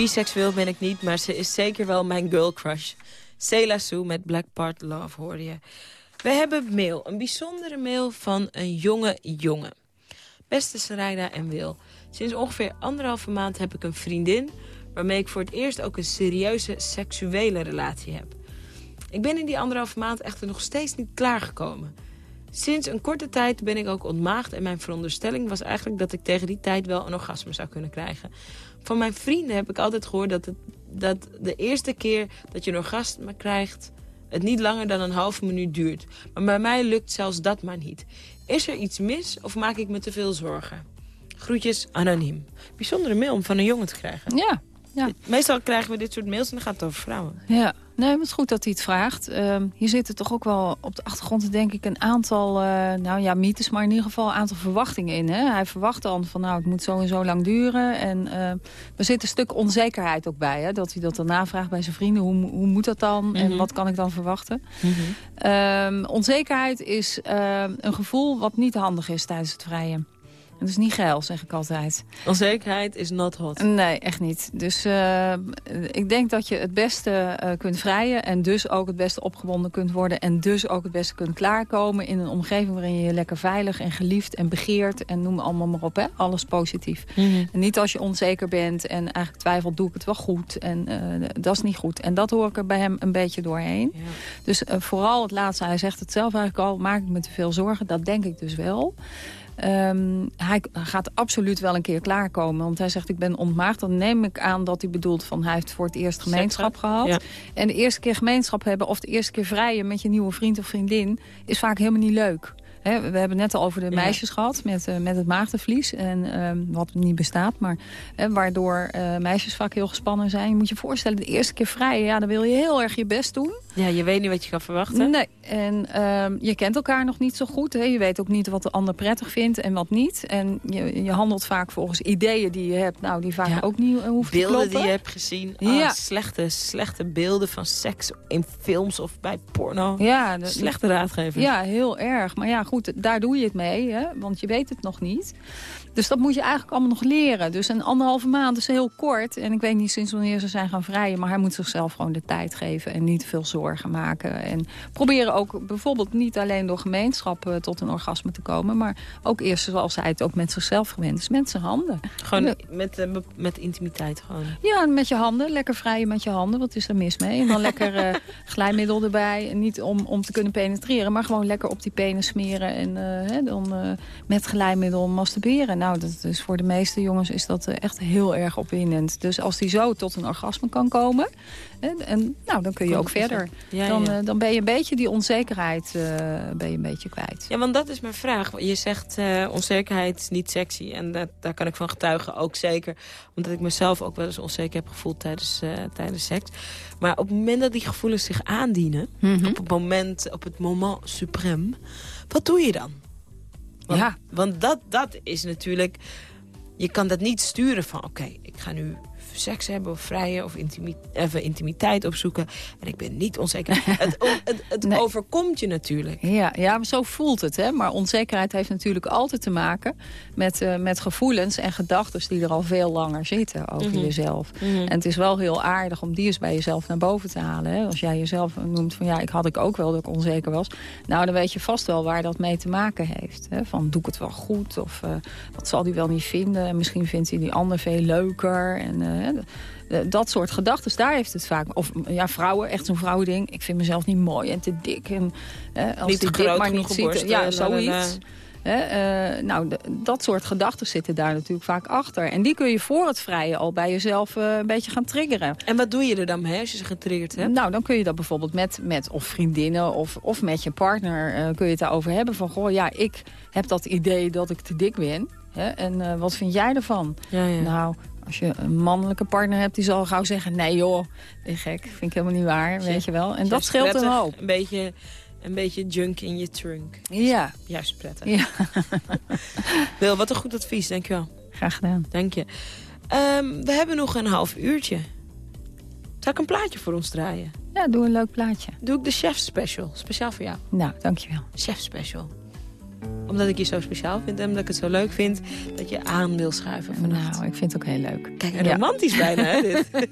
Biseksueel ben ik niet, maar ze is zeker wel mijn girl crush. Cela Sue met Black Part Love hoorde je. We hebben mail, een bijzondere mail van een jonge jongen. Beste Sarayda en Wil, sinds ongeveer anderhalve maand heb ik een vriendin... waarmee ik voor het eerst ook een serieuze seksuele relatie heb. Ik ben in die anderhalve maand echter nog steeds niet klaargekomen. Sinds een korte tijd ben ik ook ontmaagd en mijn veronderstelling was eigenlijk dat ik tegen die tijd wel een orgasme zou kunnen krijgen. Van mijn vrienden heb ik altijd gehoord dat, het, dat de eerste keer dat je een orgasme krijgt het niet langer dan een halve minuut duurt. Maar bij mij lukt zelfs dat maar niet. Is er iets mis of maak ik me te veel zorgen? Groetjes, anoniem. Bijzondere mail om van een jongen te krijgen. Ja, ja. Meestal krijgen we dit soort mails en dan gaat het over vrouwen. Ja, nee, maar het is goed dat hij het vraagt. Ehm, hier zitten toch ook wel op de achtergrond, denk ik, een aantal, eh, nou ja, mythes, maar in ieder geval een aantal verwachtingen in. Hè? Hij verwacht dan van, nou, het moet zo en zo lang duren. En uh, er zit een stuk onzekerheid ook bij, hè? dat hij dat dan navraagt bij zijn vrienden. Hoe, hoe moet dat dan en Mhm. wat kan ik dan verwachten? Ehm, onzekerheid is ehm, een gevoel wat niet handig is tijdens het vrijen. Het is niet geil, zeg ik altijd. Onzekerheid is not hot. Nee, echt niet. Dus eh, ik denk dat je het beste eh, kunt vrijen... en dus ook het beste opgewonden kunt worden... en dus ook het beste kunt klaarkomen... in een omgeving waarin je je lekker veilig en geliefd en begeert... en noem allemaal maar op, hè? alles positief. Mhm. En niet als je onzeker bent en eigenlijk twijfelt... doe ik het wel goed en eh, dat is niet goed. En dat hoor ik er bij hem een beetje doorheen. Dus vooral het laatste, hij zegt het zelf eigenlijk al... maak ik me te veel zorgen, dat denk ik dus wel... Ehm, hij gaat absoluut wel een keer klaarkomen. Want hij zegt, ik ben ontmaagd. Dan neem ik aan dat hij bedoelt van... hij heeft voor het eerst gemeenschap gehad. ja. En de eerste keer gemeenschap hebben... of de eerste keer vrijen met je nieuwe vriend of vriendin... is vaak helemaal niet leuk. We hebben het net al over de Ja. meisjes gehad met, eh, met het maagdenvlies. En, ehm, wat niet bestaat, maar waardoor eh, meisjes vaak heel gespannen zijn. Je moet je voorstellen, de eerste keer vrijen... ja, dan wil je heel erg je best doen. Ja, je weet niet wat je kan verwachten. Nee, en ehm, je kent elkaar nog niet zo goed. Hè? Je weet ook niet wat de ander prettig vindt en wat niet. En je, je handelt vaak volgens ideeën die je hebt... nou, die vaak ook niet eh, hoeven te Beelden kloppen. die je hebt gezien. Ja. slechte, slechte beelden van seks in films of bij porno. Ja, de- Slechte raadgevers. Ja, heel erg. Maar ja, goed, daar doe je het mee, hè? want je weet het nog niet. Dus dat moet je eigenlijk allemaal nog leren. Dus een anderhalve maand is heel kort. En ik weet niet sinds wanneer ze zijn gaan vrijen... maar hij moet zichzelf gewoon de tijd geven en niet veel zorgen maken. En proberen ook bijvoorbeeld niet alleen door gemeenschap eh, tot een orgasme te komen... maar ook eerst zoals hij het ook met zichzelf gewend is, met zijn handen. Gewoon met, eh, met intimiteit gewoon. Ja, met je handen. Lekker vrijen met je handen. Wat is er mis mee? En dan lekker eh, [LAUGHS] glijmiddel erbij. En niet om, om te kunnen penetreren, maar gewoon lekker op die penis smeren. En hè, dan met glijmiddel masturberen. Nou, dat is voor de meeste jongens is dat eh, echt heel erg opwindend. Dus als die zo tot een orgasme kan komen... hè, en, nou, dan kun je ook verder. Ja, dan, ja. eh, dan ben je een beetje die onzekerheid eh, ben je een beetje kwijt. Ja, want dat is mijn vraag. Je zegt onzekerheid is niet sexy. En dat, daar kan ik van getuigen, ook zeker. Omdat ik mezelf ook wel eens onzeker heb gevoeld tijdens, tijdens seks. Maar op het moment dat die gevoelens zich aandienen... Mhm. op, het moment, op het moment suprême... wat doe je dan? Want, Ja. Want dat, dat is natuurlijk... Je kan dat niet sturen van... oké, ik ga nu seks hebben of vrijen of intimi even intimiteit opzoeken. En ik ben niet onzeker. [LAUGHS] het het, overkomt je natuurlijk. Ja, ja, maar zo voelt het. Hè? Maar onzekerheid heeft natuurlijk altijd te maken met, eh, met gevoelens en gedachten die er al veel langer zitten over Mhm. jezelf. Mhm. En het is wel heel aardig om die eens bij jezelf naar boven te halen. Hè? Als jij jezelf noemt van ja, ik had ik ook wel dat ik onzeker was. Nou, dan weet je vast wel waar dat mee te maken heeft. Hè? Van doe ik het wel goed? Of eh, wat zal die wel niet vinden? En misschien vindt hij die ander veel leuker. En eh, hè, dat soort gedachten, daar heeft het vaak. Of ja, vrouwen, echt zo'n vrouwending. Ik vind mezelf niet mooi en te dik. En, eh, als Niet die te dik groot maar niet ziet. borsten, Ja, la, zoiets. Hè, eh, nou, dat soort gedachten zitten daar natuurlijk vaak achter. En die kun je voor het vrije al bij jezelf eh, een beetje gaan triggeren. En wat doe je er dan mee als je ze getriggerd hebt? Nou, dan kun je dat bijvoorbeeld met, met of vriendinnen of, of met je partner... eh, kun je het daarover hebben van... goh, ja, ik heb dat idee dat ik te dik ben. En eh, wat vind jij ervan? Ja, ja. Nou, als je een mannelijke partner hebt... die zal gauw zeggen, nee joh, ben je gek. Vind ik helemaal niet waar, weet je wel. En dat scheelt een hoop. Een beetje, een beetje junk in je trunk. Ja. Juist prettig. Ja. [LAUGHS] Wil, wat een goed advies, dankjewel. Graag gedaan. Dank je. Ehm, we hebben nog een half uurtje. Zal ik een plaatje voor ons draaien? Ja, doe een leuk plaatje. Doe ik de chef special, speciaal voor jou. Nou, dankjewel. Chef special. Omdat ik je zo speciaal vind en omdat ik het zo leuk vind dat je aan wil schuiven vannacht. Nou, ik vind het ook heel leuk. Kijk, en romantisch bijna, hè, dit. [LAUGHS]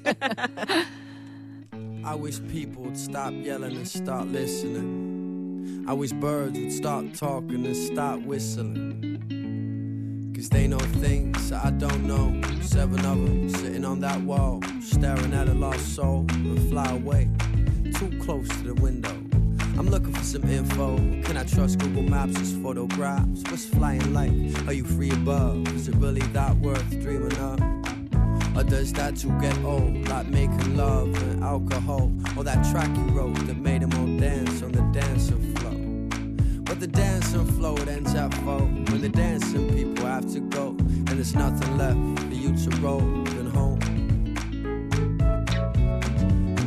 I wish people would stop yelling and start listening. I wish birds would start talking and start whistling. Cause they know things that I don't know. Seven of them sitting on that wall, staring at a lost soul and fly away. Too close to the window. I'm looking for some info. Can I trust Google Maps' It's photographs? What's flying like? Are you free above? Is it really that worth dreaming of? Or does that too get old? Like making love and alcohol? Or that track you wrote that made them all dance on the dancing floor? But the dancing floor it ends at four When the dancing people have to go And there's nothing left for you to roll and home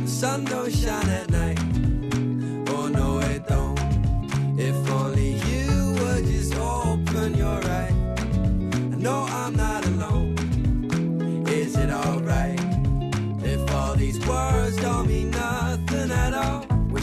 The sun don't shine at night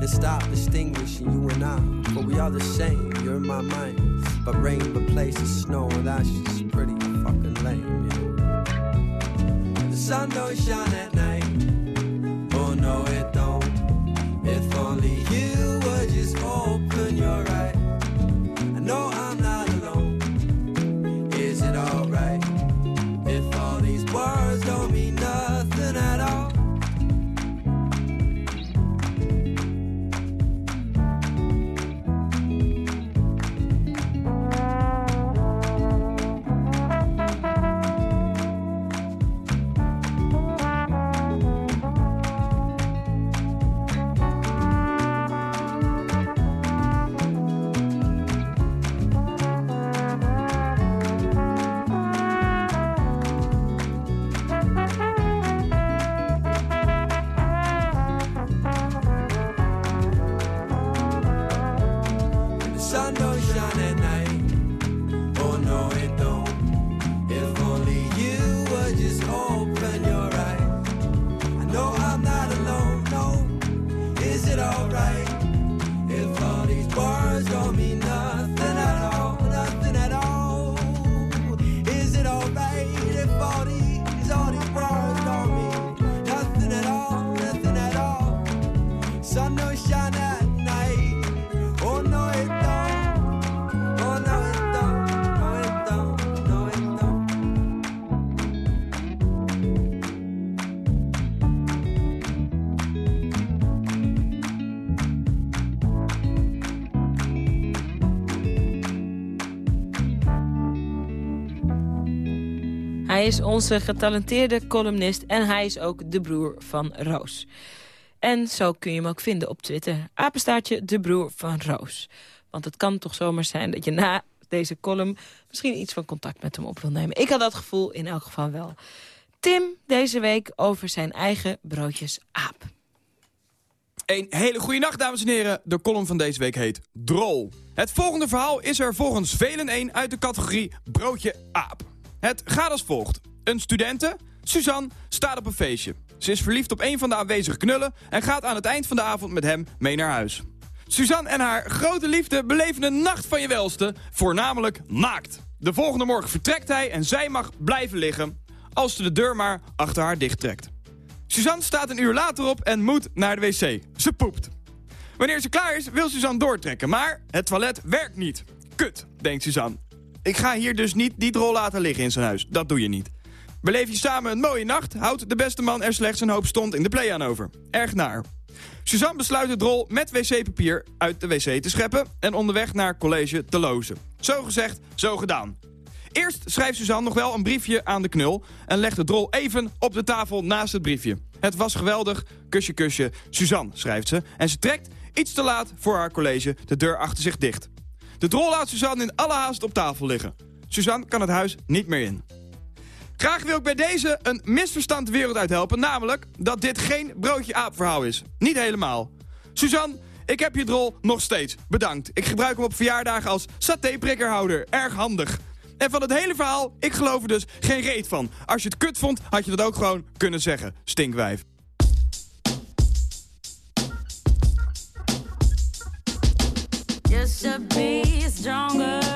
and stop distinguishing you and I. For we are the same, you're in my mind. But rain replaces snow, and that's just pretty fucking lame, yeah. The sun don't shine at night. Oh no, it don't. If only you is onze getalenteerde columnist en hij is ook de broer van Roos. En zo kun je hem ook vinden op Twitter. Apenstaartje de broer van Roos. Want het kan toch zomaar zijn dat je na deze column... misschien iets van contact met hem op wil nemen. Ik had dat gevoel in elk geval wel. Tim deze week over zijn eigen broodjes aap. Een hele goede nacht, dames en heren. De column van deze week heet Drol. Het volgende verhaal is er volgens velen een uit de categorie broodje aap. Het gaat als volgt. Een studente, Suzanne, staat op een feestje. Ze is verliefd op een van de aanwezige knullen... en gaat aan het eind van de avond met hem mee naar huis. Suzanne en haar grote liefde beleven een nacht van je welste, voornamelijk naakt. De volgende morgen vertrekt hij en zij mag blijven liggen... als ze de deur maar achter haar dicht trekt. Suzanne staat een uur later op en moet naar de wc. Ze poept. Wanneer ze klaar is, wil Suzanne doortrekken, maar het toilet werkt niet. Kut, denkt Suzanne. Ik ga hier dus niet die drol laten liggen in zijn huis. Dat doe je niet. Beleef je samen een mooie nacht, houdt de beste man er slechts een hoop stond in de play aan over. Erg naar. Suzanne besluit de drol met wc-papier uit de wc te scheppen... en onderweg naar college te lozen. Zo gezegd, zo gedaan. Eerst schrijft Suzanne nog wel een briefje aan de knul... en legt de drol even op de tafel naast het briefje. Het was geweldig, kusje kusje, Suzanne, schrijft ze... en ze trekt, iets te laat voor haar college, de deur achter zich dicht. De drol laat Suzanne in alle haast op tafel liggen. Suzanne kan het huis niet meer in. Graag wil ik bij deze een misverstand de wereld uithelpen. Namelijk dat dit geen broodje aap verhaal is. Niet helemaal. Suzanne, ik heb je drol nog steeds. Bedankt. Ik gebruik hem op verjaardagen als satéprikkerhouder. Erg handig. En van het hele verhaal, ik geloof er dus geen reet van. Als je het kut vond, had je dat ook gewoon kunnen zeggen. Stinkwijf. Should be stronger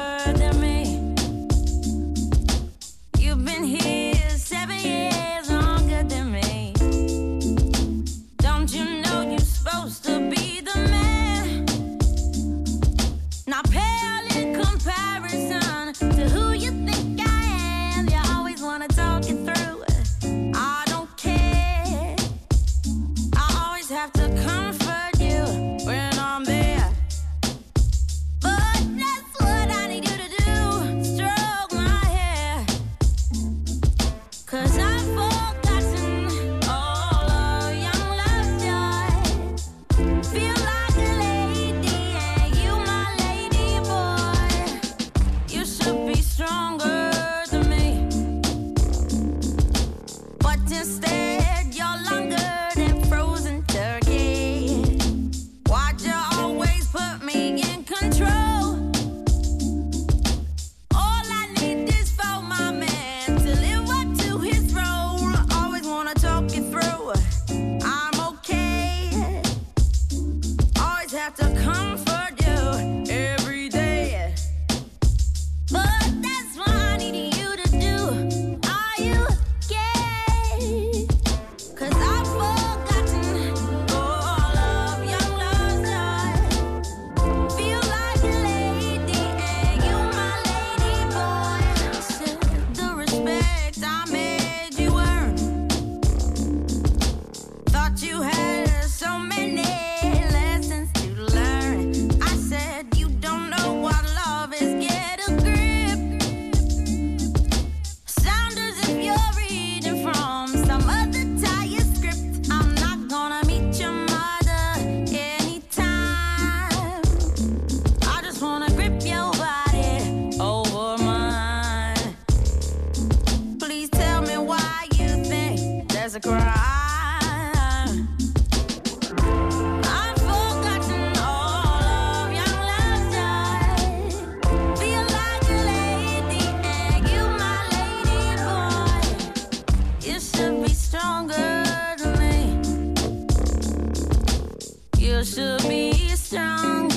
Should be stronger.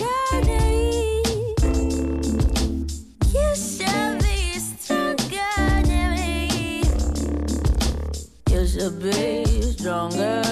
You should be stronger than me. You should be stronger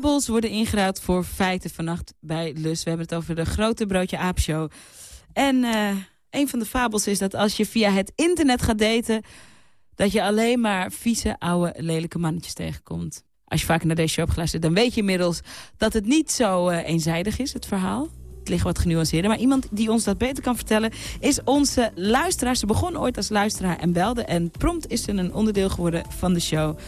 Fabels worden ingeruild voor feiten vannacht bij Lus. We hebben het over de grote broodje aapshow. En eh, een van de fabels is dat als je via het internet gaat daten... dat je alleen maar vieze, oude, lelijke mannetjes tegenkomt. Als je vaker naar deze show hebt geluisterd, dan weet je inmiddels... dat het niet zo eh, eenzijdig is, het verhaal. Het ligt wat genuanceerder. Maar iemand die ons dat beter kan vertellen is onze luisteraar. Ze begon ooit als luisteraar en belde. En prompt is ze een onderdeel geworden van de show.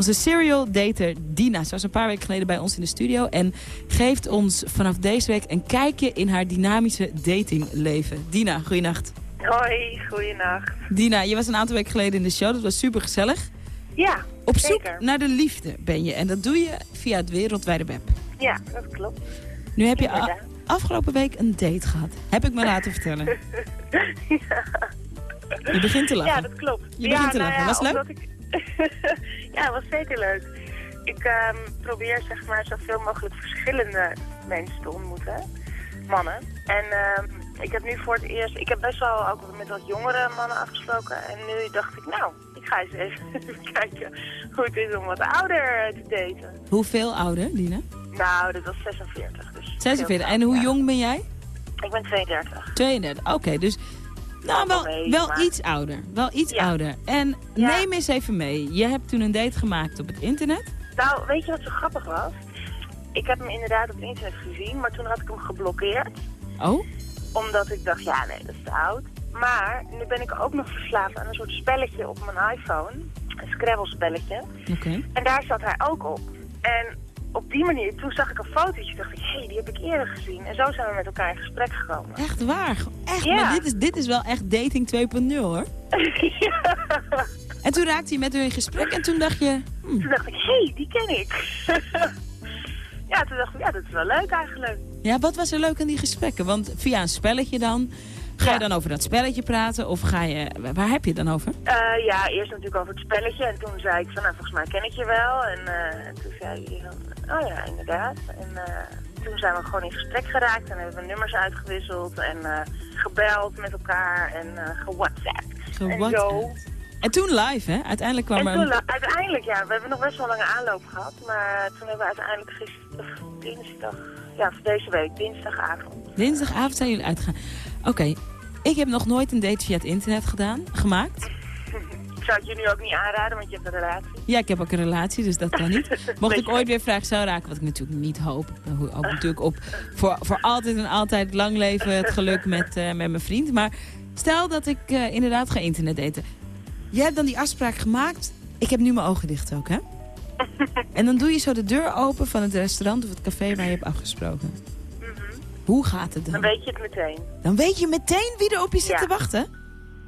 Onze serial dater Dina. Ze was een paar weken geleden bij ons in de studio. En geeft ons vanaf deze week een kijkje in haar dynamische datingleven. Dina, goeienacht. Hoi, goeienacht. Dina, je was een aantal weken geleden in de show. Dat was super gezellig. Ja, Op zoek zeker. naar de liefde ben je. En dat doe je via het wereldwijde web. Ja, dat klopt. Nu heb je afgelopen week een date gehad. Heb ik me laten vertellen. [LAUGHS] Je begint te lachen. Ja, dat klopt. Je ja, begint te nou lachen. ja, Was leuk? Ik... [LAUGHS] ja, was zeker leuk. ik ehm, probeer zeg maar zoveel mogelijk verschillende mensen te ontmoeten. Mannen. En ehm, ik heb nu voor het eerst, ik heb best wel ook met wat jongere mannen afgesproken. En nu dacht ik, nou, ik ga eens even, [LAUGHS] kijken hoe het is om wat ouder te daten. Hoeveel ouder, Dina? Nou, dat was 46. Dus 46. heel En hoe ja. jong ben jij? Ik ben 32. 32. Oké, dus nou, wel, mee, wel maar- iets ouder. Wel iets Ja. ouder. En Ja. neem eens even mee. Je hebt toen een date gemaakt op het internet. Nou, weet je wat zo grappig was? Ik heb hem inderdaad op het internet gezien, maar toen had ik hem geblokkeerd. Oh? Omdat ik dacht, ja nee, dat is te oud. Maar nu ben ik ook nog verslaafd aan een soort spelletje op mijn iPhone. Een Scrabble-spelletje. Oké. En daar zat hij ook op. En op die manier, toen zag ik een fotootje, dacht ik, hé, hey, die heb ik eerder gezien. En zo zijn we met elkaar in gesprek gekomen. Echt waar. Echt, Ja. maar dit is, dit is wel echt dating 2.0 hoor. [LAUGHS] En toen raakte je met haar in gesprek en toen dacht je... Toen dacht ik, hé, hey, die ken ik. [LAUGHS] ja, toen dacht ik, ja, dat is wel leuk eigenlijk. Ja, wat was er leuk aan die gesprekken? Want via een spelletje dan... Ga je dan over dat spelletje praten of ga je... Waar heb je het dan over? Eh, ja, eerst natuurlijk over het spelletje. En toen zei ik van, nou, volgens mij ken ik je wel. En eh, toen zei hij van, oh ja, inderdaad. En eh, toen zijn we gewoon in gesprek geraakt. En hebben we nummers uitgewisseld. En eh, gebeld met elkaar. En eh gewhatsappt. En zo. En toen live, hè? Uiteindelijk kwam En er... toen, een- uiteindelijk, ja, we hebben nog best wel lange aanloop gehad. Maar toen hebben we uiteindelijk gisteren, dinsdag, ja, voor deze week, dinsdagavond. Dinsdagavond zijn jullie uitgegaan. Oké, ik heb nog nooit een date via het internet gedaan, gemaakt. Ik zou het je nu ook niet aanraden, want je hebt een relatie. Ja, ik heb ook een relatie, dus dat kan niet. [LAUGHS] Mocht ik ooit weer vraag zou raken, wat ik natuurlijk niet hoop. Ik hoop natuurlijk op voor, voor altijd en altijd lang leven het geluk met, eh, met mijn vriend. Maar stel dat ik eh, inderdaad ga internet daten. Jij hebt dan die afspraak gemaakt. Ik heb nu mijn ogen dicht ook, hè? [LAUGHS] En dan doe je zo de deur open van het restaurant of het café waar je hebt afgesproken. Hoe gaat het Dan dan? weet je het meteen. Dan weet je meteen wie er op je zit Ja. te wachten.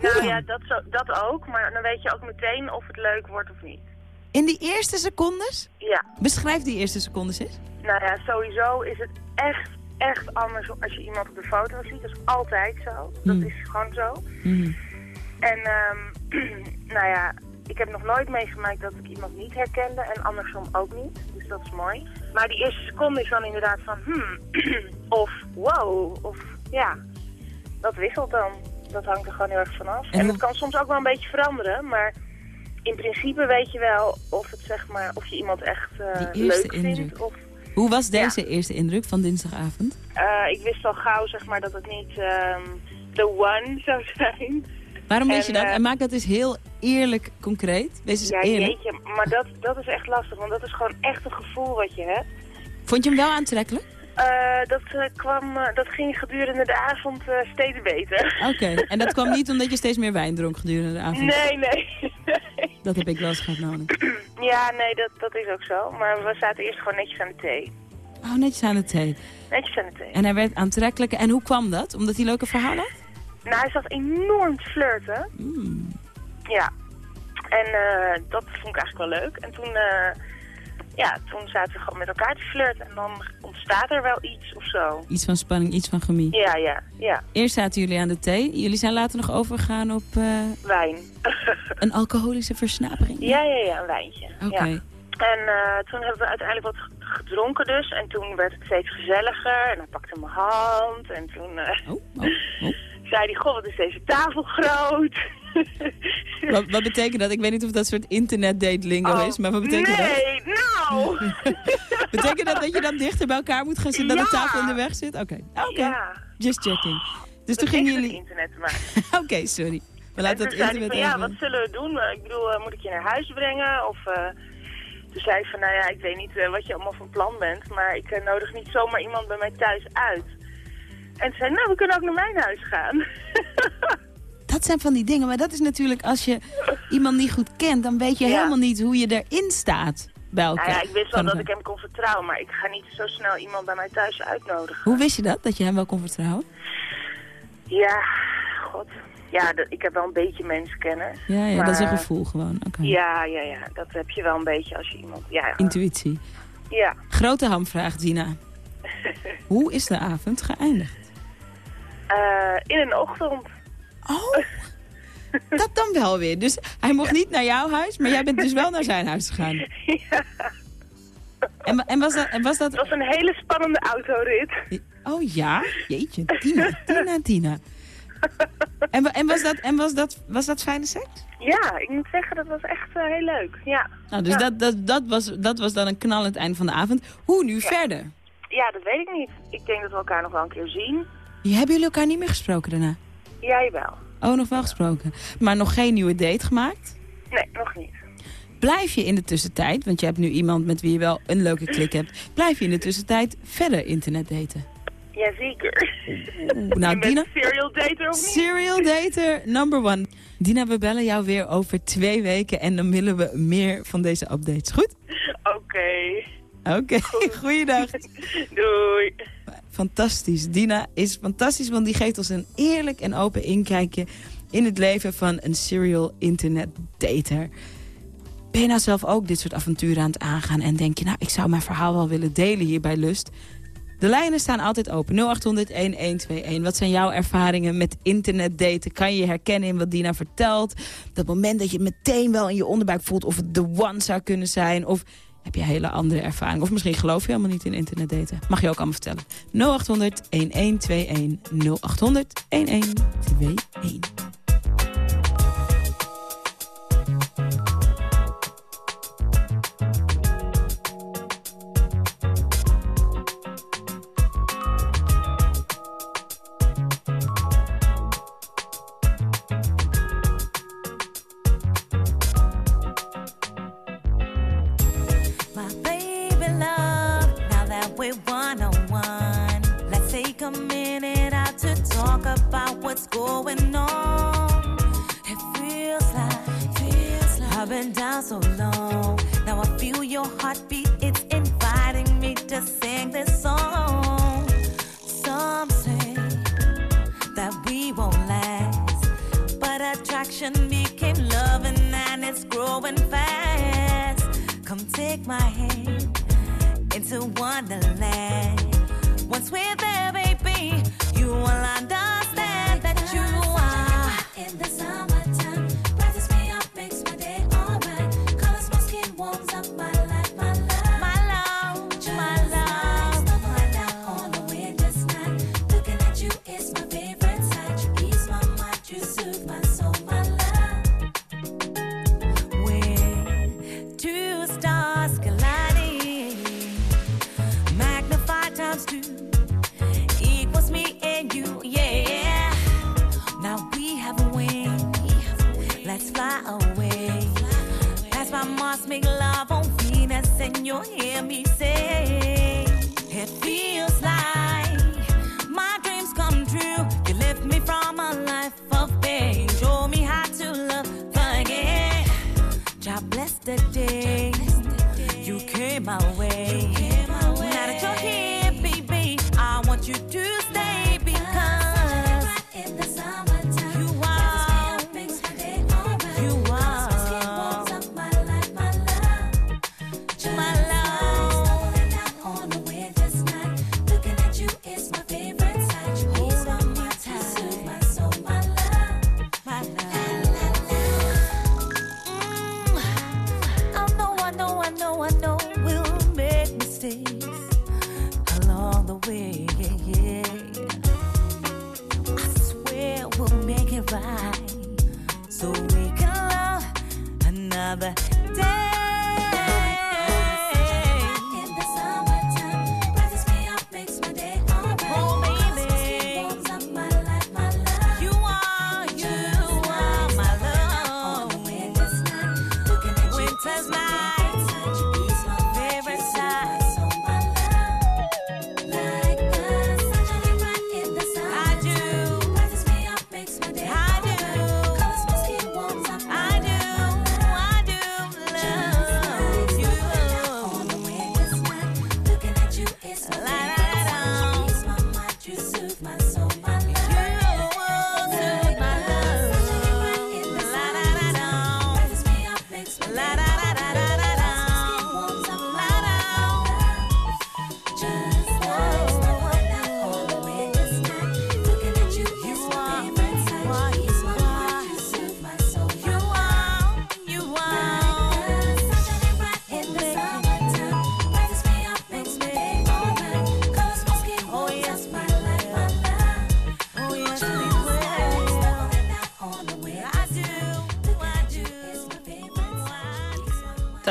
Nou ja, dat, zo, dat ook, maar dan weet je ook meteen of het leuk wordt of niet. In die eerste secondes? Ja. Beschrijf die eerste secondes eens. Nou ja, sowieso is het echt, echt anders als je iemand op de foto ziet. Dat is altijd zo. Dat Hmm. is gewoon zo. En ehm, [CLEARS THROAT] nou ja, ik heb nog nooit meegemaakt dat ik iemand niet herkende en andersom ook niet. Dus dat is mooi. Maar die eerste seconde is dan inderdaad van hmm, [CLEARS THROAT] of wow, of ja, dat wisselt dan. Dat hangt er gewoon heel erg vanaf. En En, het kan soms ook wel een beetje veranderen, maar in principe weet je wel of, het, zeg maar, of je iemand echt eerste leuk vindt. indruk. Of, Hoe was deze eerste indruk van dinsdagavond? eh, ik wist al gauw zeg maar, dat het niet ehm the one [LAUGHS] zou zijn. Waarom weet je dat? eh, En maak dat eens heel eerlijk concreet. Wees eens Ja, eerlijk. jeetje, maar dat, dat is echt lastig, want dat is gewoon echt een gevoel wat je hebt. Vond je hem wel aantrekkelijk? Eh, dat, eh, kwam, eh, dat ging gedurende de avond steeds beter. Oké. [LAUGHS] En dat kwam niet omdat je steeds meer wijn dronk gedurende de avond? Nee, nee. [LAUGHS] Dat heb ik wel eens gehad namelijk. [CLEARS THROAT] ja, nee, dat, dat is ook zo. Maar we zaten eerst gewoon netjes aan de thee. Oh, netjes aan de thee. Netjes aan de thee. En hij werd aantrekkelijk. En hoe kwam dat? Omdat hij leuke verhalen had? Nou, hij zat enorm te flirten. Hmm. Ja. En dat vond ik eigenlijk wel leuk. En toen, ja, toen zaten we gewoon met elkaar te flirten. En dan ontstaat er wel iets of zo. Iets van spanning, iets van chemie. Ja, ja, ja. Eerst zaten jullie aan de thee. Jullie zijn later nog overgegaan op eh, Wijn. een alcoholische versnapering. Ja, ja, ja, een wijntje. Oké. Ja. En eh, toen hebben we uiteindelijk wat gedronken dus. En toen werd het steeds gezelliger. En hij pakte mijn hand. En toen eh, [LAUGHS] zei hij, goh, wat is deze tafel groot. Wat, wat betekent dat? Ik weet niet of dat soort internet-date lingo Oh, is, maar wat betekent dat? nee, nou! [LAUGHS] Betekent dat dat je dan dichter bij elkaar moet gaan zitten, dat de Ja. tafel in de weg zit? Oké, oké. Ja. Just checking. Dus toen gingen jullie... internet te maken. [LAUGHS] Oké, sorry. We En laten het internet van, ja, wat zullen we doen? Eh, Ik bedoel, eh, moet ik je naar huis brengen? Of eh, toen zei van, nou ja, ik weet niet wat je allemaal van plan bent, maar ik nodig niet zomaar iemand bij mij thuis uit. En toen zei nou, we kunnen ook naar mijn huis gaan. [LAUGHS] Dat zijn van die dingen, maar dat is natuurlijk als je iemand niet goed kent, dan weet je Ja. helemaal niet hoe je erin staat bij elkaar. Nou ja, ik wist wel dat elkaar. ik hem kon vertrouwen, maar ik ga niet zo snel iemand bij mij thuis uitnodigen. Hoe wist je dat, dat je hem wel kon vertrouwen? Ja, god. Ja, dat- ik heb wel een beetje mensenkennis. Ja, ja maar- dat is een gevoel gewoon. Ja, ja, ja, dat heb je wel een beetje als je iemand... Ja, ja. Intuïtie. ja. Grote hamvraag, Dina. [LAUGHS] Hoe is de avond geëindigd? Eh, in een ochtend. Oh, dat dan wel weer. Dus hij mocht niet naar jouw huis, maar jij bent dus wel naar zijn huis gegaan. [LAUGHS] En, wa- en, was dat, en was dat... Het was een hele spannende autorit. Oh ja? Jeetje, Tina, Tina, Tina. En, en, was, dat, en was, dat, was dat fijne seks? Ja, ik moet zeggen, dat was echt eh, heel leuk. Ja. Nou, dus ja. dat, dat, dat, was, dat was dan een knallend einde van de avond. Hoe nu verder? Ja, dat weet ik niet. Ik denk dat we elkaar nog wel een keer zien. Hebben jullie elkaar niet meer gesproken daarna? Jij wel. Oh, nog wel gesproken. Maar nog geen nieuwe date gemaakt? Nee, nog niet. Blijf je in de tussentijd, want je hebt nu iemand met wie je wel een leuke klik hebt... blijf je in de tussentijd verder internet daten? Jazeker. nou, Dina- serial dater of niet? Serial dater number one. Dina, we bellen jou weer over twee weken en dan willen we meer van deze updates. Goed? Oké. Oké, [LAUGHS] goeiedag. Doei. Fantastisch. Dina is fantastisch, want die geeft ons een eerlijk en open inkijkje in het leven van een serial internet dater. Ben je nou zelf ook dit soort avonturen aan het aangaan en denk je, nou, ik zou mijn verhaal wel willen delen hier bij Lust? De lijnen staan altijd open. 0800-1121. Wat zijn jouw ervaringen met internetdaten? Kan je herkennen in wat Dina vertelt? Dat moment dat je meteen wel in je onderbuik voelt of het de one zou kunnen zijn. Of heb je hele andere ervaringen? Of misschien geloof je helemaal niet in internetdaten. Mag je ook allemaal vertellen. 0800-1121. 0800-1121. Talk about what's going on. It feels like, feels like I've been down so long. Now I feel your heartbeat, it's inviting me to sing this song. Some say that we won't last, but attraction became loving and it's growing fast. Come take my hand into Wonderland. Once we're there, you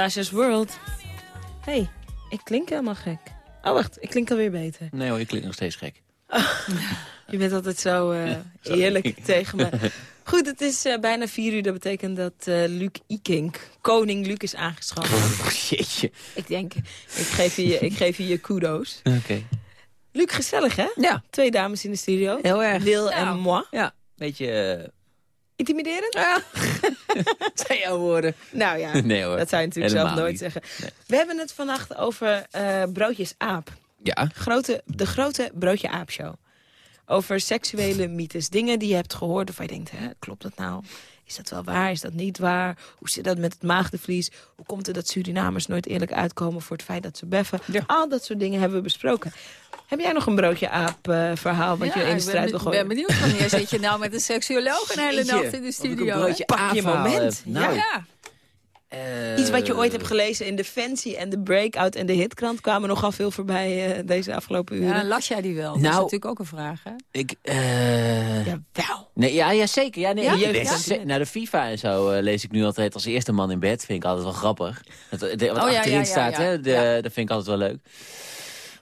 Tasha's World. hey, ik klink helemaal gek. Oh, wacht, ik klink alweer beter. Nee hoor, je klinkt nog steeds gek. Je bent altijd zo eh, eerlijk tegen me. Goed, het is eh, bijna vier uur. Dat betekent dat eh Luc Ikink, koning Luc, is aangeschoven. Jeetje. ik denk, ik geef je, ik geef je je kudo's. Oké. Luc, gezellig hè? Ja. Twee dames in de studio. Heel erg. Wil en moi. Ja, beetje... Intimiderend? Ja. [LAUGHS] zijn jouw woorden. Nou ja, [LAUGHS] Nee, hoor. dat zou je natuurlijk zelf nooit niet. zeggen. We hebben het vannacht over eh, broodjes aap. Ja. Grote, de grote broodje aap show. Over seksuele mythes. Dingen die je hebt gehoord waarvan je denkt, hè, klopt dat nou? Is dat wel waar? Is dat niet waar? Hoe zit dat met het maagdenvlies? Hoe komt het dat Surinamers nooit eerlijk uitkomen voor het feit dat ze beffen? Al dat soort dingen hebben we besproken. Heb jij nog een broodje aap eh, verhaal wat je in de ik ben, strijd wil gooien? ben benieuwd wanneer zit je nou met een seksuoloog een hele nacht in de ik een studio. broodje hè? Pak je aanverhaal moment. Nou, Ja. Iets wat je ooit hebt gelezen in de Fancy en de Breakout en de Hitkrant... kwamen nogal veel voorbij eh, deze afgelopen uren. Ja, las jij die wel? dat is Nou, natuurlijk ook een vraag, hè? Ik, eh Jawel. Nee, ja, ja, zeker. Ja, nee, Ja? ik Ja? naar de FIFA en zo eh, lees ik nu altijd als eerste man in bed. Vind ik altijd wel grappig. Dat, de- wat Oh, achterin staat. Hè, de, dat vind ik altijd wel leuk.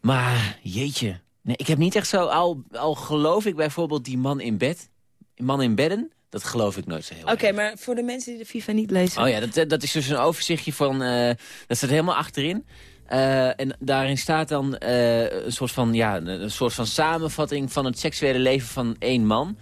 Maar, jeetje. Nee, ik heb niet echt zo... Al, al geloof ik bijvoorbeeld die man in bed. Man in bedden. Dat geloof ik nooit zo heel Oké, maar voor de mensen die de FIFA niet lezen... Oh ja, dat, dat is dus een overzichtje van... eh, dat staat helemaal achterin. Eh, en daarin staat dan eh, een, soort van, ja, een, een soort van samenvatting van het seksuele leven van één man.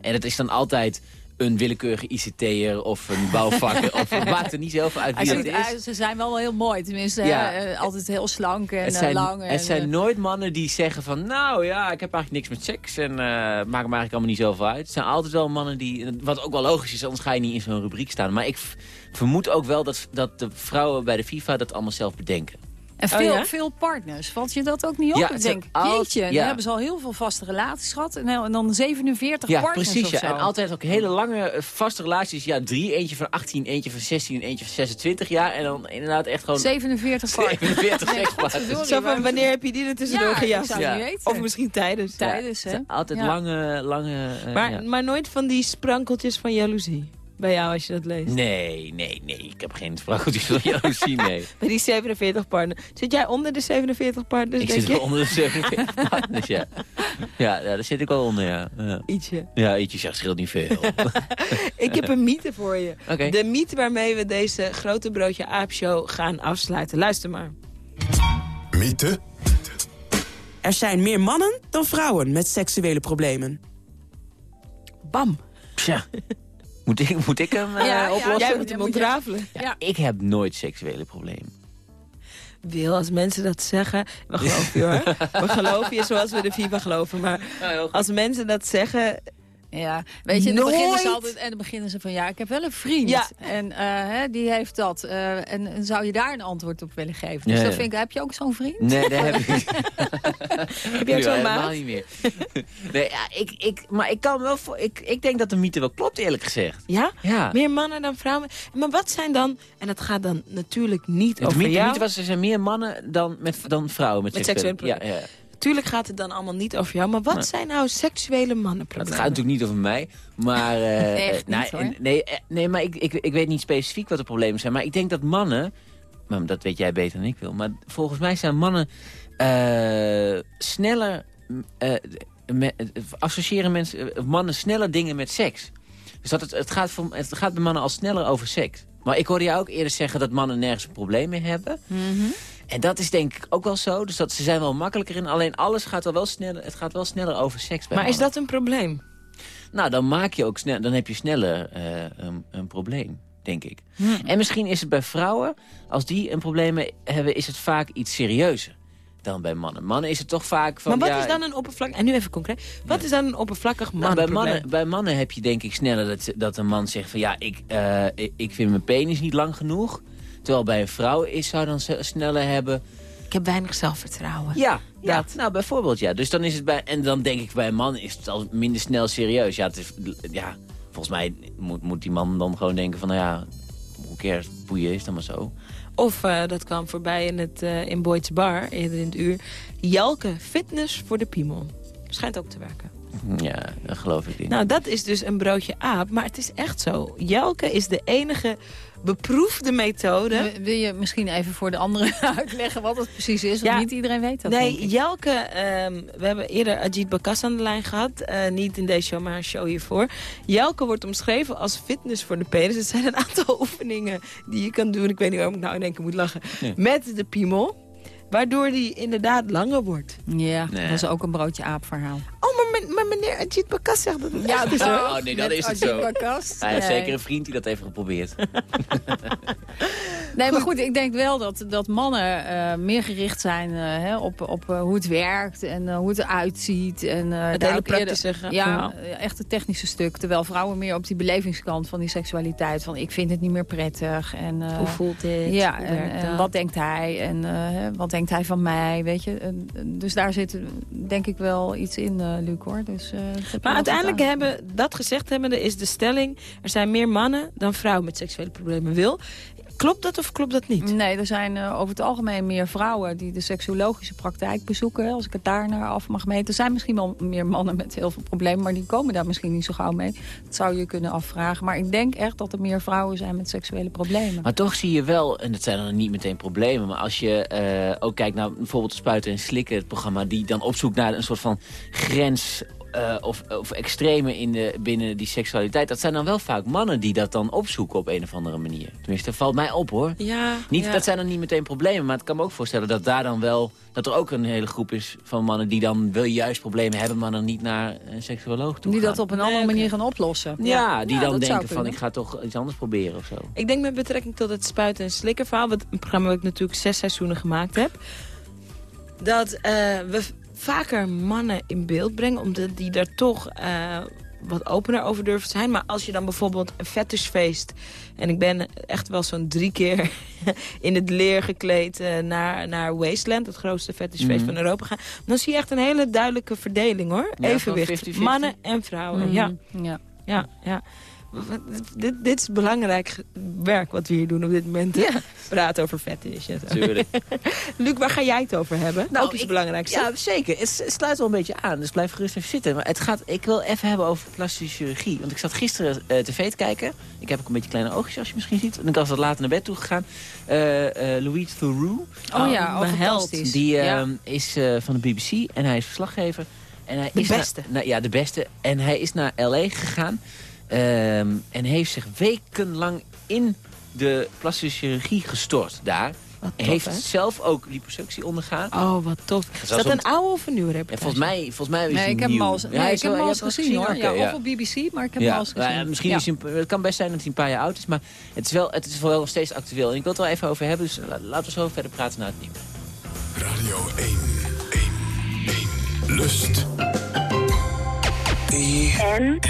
En dat is dan altijd een willekeurige ICT'er of een bouwvakker. of [LAUGHS] het maakt er niet zoveel uit wie dat is. ze zijn wel heel mooi, tenminste. Ja. hè, eh, altijd heel slank en Het eh, zijn, lang. En, het zijn eh, nooit mannen die zeggen van... nou ja, ik heb eigenlijk niks met seks en eh maakt me eigenlijk allemaal niet zoveel uit. Het zijn altijd wel mannen die... Wat ook wel logisch is, anders ga je niet in zo'n rubriek staan. Maar ik vermoed ook wel dat, dat de vrouwen bij de FIFA dat allemaal zelf bedenken. En Oh, veel, ja? veel partners. Valt je dat ook niet op? Ja, ik denk, al- jeetje, dan hebben ze al heel veel vaste relaties gehad. En dan- en dan 47 Ja, partners precies. Ja. En altijd ook hele lange eh, vaste relaties. Ja, drie. Eentje van 18, eentje van 16 en eentje van 26 jaar. En dan inderdaad echt gewoon... 47 partners. 47 Nee, sekspartners. godverdorie, Zo van, wanneer heb je die er tussendoor gejast? Of misschien tijdens. Tijdens, hè? Altijd Ja. lange, lange... eh, Maar, ja. maar nooit van die sprankeltjes van jaloezie. Bij jou als je dat leest. Nee, nee, nee. Ik heb geen sprankeltjes van jaloezie, [LAUGHS] nee. Bij die 47 partners. Zit jij onder de 47 partners, ik denk zit wel onder de 47 [LAUGHS] partners, ja. ja. Ja, daar zit ik wel onder, ja. Ja, Ietsje. ja ietsje zegt scheelt niet veel. [LAUGHS] Ik heb een mythe voor je. Oké. De mythe waarmee we deze grote broodje aapshow gaan afsluiten. Luister maar. Mythe Er zijn meer mannen dan vrouwen met seksuele problemen. Bam. Tja. Moet ik, moet ik hem eh, Ja, ja, oplossen? Jij moet hem ontrafelen. Ja, Ik heb nooit seksuele problemen. Wil, als mensen dat zeggen... We geloven je hoor. [LAUGHS] We geloven je zoals we de FIFA geloven. Maar als mensen dat zeggen... Ja, weet je, dan beginnen ze altijd en dan beginnen ze van ja, ik heb wel een vriend. Ja. En eh, hè, die heeft dat. eh, en, en zou je daar een antwoord op willen geven? Dus Ja, dat ja. vind ik, heb je ook zo'n vriend? Nee, daar heb ik niet. [LAUGHS] Heb je ook zo'n helemaal maat? niet meer. [LAUGHS] Nee, ja, ik, ik, maar ik kan wel voor, ik, ik denk dat de mythe wel klopt, eerlijk gezegd. Ja? Ja. Meer mannen dan vrouwen. Maar wat zijn dan... En dat gaat dan natuurlijk niet De over mythe, de jou. mythe was, er zijn meer mannen dan, met, dan vrouwen met, Met ja, ja. Tuurlijk gaat het dan allemaal niet over jou. Maar wat Nee. zijn nou seksuele Het mannenproblemen? gaat natuurlijk niet over mij, maar... [LAUGHS] eh, Echt eh, nou, nee, eh, nee, maar ik, ik, ik weet niet specifiek wat de problemen zijn. Maar ik denk dat mannen... Maar dat weet jij beter dan ik wil. Maar volgens mij zijn mannen eh, sneller... eh, me- eh, associëren mensen, mannen sneller dingen met seks. Dus dat het, het, gaat voor, het gaat bij mannen al sneller over seks. Maar ik hoorde jou ook eerder zeggen dat mannen nergens een probleem mee hebben. En dat is denk ik ook wel zo. Dus dat ze zijn wel makkelijker in. Alleen alles gaat wel, wel sneller. Het gaat wel sneller over seks bij Maar is dat een probleem? Nou, dan maak je ook snel, dan heb je sneller eh, een, een probleem, denk ik. En misschien is het bij vrouwen, als die een probleem hebben, is het vaak iets serieuzer dan bij mannen. Mannen is het toch vaak van. maar wat ja, is dan een oppervlakkig... En nu even concreet. Wat is dan een oppervlakkig nou, bij, mannen, bij mannen heb je denk ik sneller dat, dat een man zegt van ja, ik, eh, ik, ik vind mijn penis niet lang genoeg. Terwijl bij een vrouw is, zou dan ze- sneller hebben. Ik heb weinig zelfvertrouwen. Ja, ja nou bijvoorbeeld ja. Dus dan is het bij. En dan denk ik bij een man is het al minder snel serieus. Ja, het is, ja volgens mij moet, moet die man dan gewoon denken van nou ja, hoe cares, boeien is dan maar zo. Of eh, dat kwam voorbij in, het, eh in Boyd's Bar, eerder in het uur. Jalke, fitness voor de piemel. Schijnt ook te werken. Ja, dat geloof ik niet. Nou, dat is dus een broodje aap, maar het is echt zo. Jelke is de enige beproefde methode. Wil- Wil je misschien even voor de anderen [LAUGHS] uitleggen wat het precies is? Want Ja. niet iedereen weet dat, Nee. Jelke, ehm, we hebben eerder Ajit Bakas aan de lijn gehad. Eh, niet in deze show, maar een show hiervoor. Jelke wordt omschreven als fitness voor de penis. Het zijn een aantal [LAUGHS] oefeningen die je kan doen. Ik weet niet waarom ik nou in één keer moet lachen. Nee. Met de piemel. Waardoor die inderdaad langer wordt. Ja, Nee. dat is ook een broodje aap verhaal. Oh, maar, maar meneer Ajit Bakas zegt dat het Ja, echt is, dat-. Oh, nee, dan Met is het Ajit zo. Bakas? Hij heeft zeker een vriend die dat heeft geprobeerd. [LAUGHS] Nee, maar goed, ik denk wel dat, dat mannen eh, meer gericht zijn eh, hè, op, op eh, hoe het werkt en eh, hoe het eruit ziet. En, eh, Het daar hele eerder- praktische ge- Ja, echt het technische stuk. Terwijl vrouwen meer op die belevingskant van die seksualiteit. Van ik vind het niet meer prettig. En, eh, Hoe voelt dit? Ja, Hoe en, en dat? wat denkt hij? En eh, hè, wat denkt hij van mij? Weet je? Dus daar zit denk ik wel iets in, Luc, hoor. Dus, eh, Maar uiteindelijk hebben, dat gezegd hebbende is de stelling... er zijn meer mannen dan vrouwen met seksuele problemen wil. Klopt dat of klopt dat niet? Nee, er zijn eh, over het algemeen meer vrouwen die de seksuologische praktijk bezoeken. Als ik het daar naar af mag meten. Er zijn misschien wel meer mannen met heel veel problemen, maar die komen daar misschien niet zo gauw mee. Dat zou je kunnen afvragen. Maar ik denk echt dat er meer vrouwen zijn met seksuele problemen. Maar toch zie je wel, en dat zijn dan niet meteen problemen... maar als je eh, ook kijkt naar bijvoorbeeld Spuiten en Slikken... het programma die dan opzoekt naar een soort van grens... eh, of, of extreme in de, binnen die seksualiteit... dat zijn dan wel vaak mannen die dat dan opzoeken op een of andere manier. Tenminste, dat valt mij op hoor. Ja, Niet, ja. Dat zijn dan niet meteen problemen, maar ik kan me ook voorstellen dat daar dan wel... dat er ook een hele groep is van mannen die dan wel juist problemen hebben... maar dan niet naar een seksuoloog toe Die gaan. dat op een andere manier gaan oplossen. Ja, die dan dat denken van ik ga toch iets anders proberen of zo. Ik denk met betrekking tot het spuiten- en slikkerverhaal... wat een programma wat ik natuurlijk zes seizoenen gemaakt heb... dat eh, we vaker mannen in beeld brengen... omdat die daar toch eh, wat opener over durven te zijn. Maar als je dan bijvoorbeeld een fetishfeest... en ik ben echt wel zo'n drie keer [LAUGHS] in het leer gekleed... eh, naar, naar Wasteland, het grootste fetishfeest Mhm. van Europa gaan... dan zie je echt een hele duidelijke verdeling, hoor. Ja, Evenwicht. van 50-50. Mannen en vrouwen, Mhm. ja. ja. Ja, ja. Dit, dit is belangrijk werk wat we hier doen op dit moment. Ja. Praten over fetish. en zo. Tuurlijk. [LAUGHS] Luc, waar ga jij het over hebben? Nou, Ook iets ik- belangrijks. Ja, zeker. Het sluit wel een beetje aan, dus blijf gerust even zitten. Maar het gaat, ik wil even hebben over plastische chirurgie. Want ik zat gisteren eh, tv te kijken. Ik heb ook een beetje kleine oogjes, als je misschien ziet. En ik was wat later naar bed toe gegaan. Eh, eh, Louis Theroux. Oh ja, oh, mijn held. Die eh, Ja. is eh, van de BBC en hij is verslaggever. En hij De is naar- beste. ja, de beste. En hij is naar L.A. gegaan. Ehm, en heeft zich wekenlang in de plastische chirurgie gestort daar. Wat En tof, heeft hè? zelf ook liposuctie ondergaan. Oh, wat tof. Is dat een oude of een nieuwe Ja, reportage? volgens mij, volgens mij is Nee, hij ik heb hem nieuw. al Ja, nee, ik heb hem al eens gezien, hoor. Ja, ja. Of op BBC, maar ik heb Ja, hem al eens nou ja, gezien. misschien Ja. is hij, het kan best zijn dat hij een paar jaar oud is, maar het is wel, het is wel nog steeds actueel. En ik wil het wel even over hebben, dus la- laten we zo verder praten naar het nieuws. Radio 1, 1, 1. Lust. En?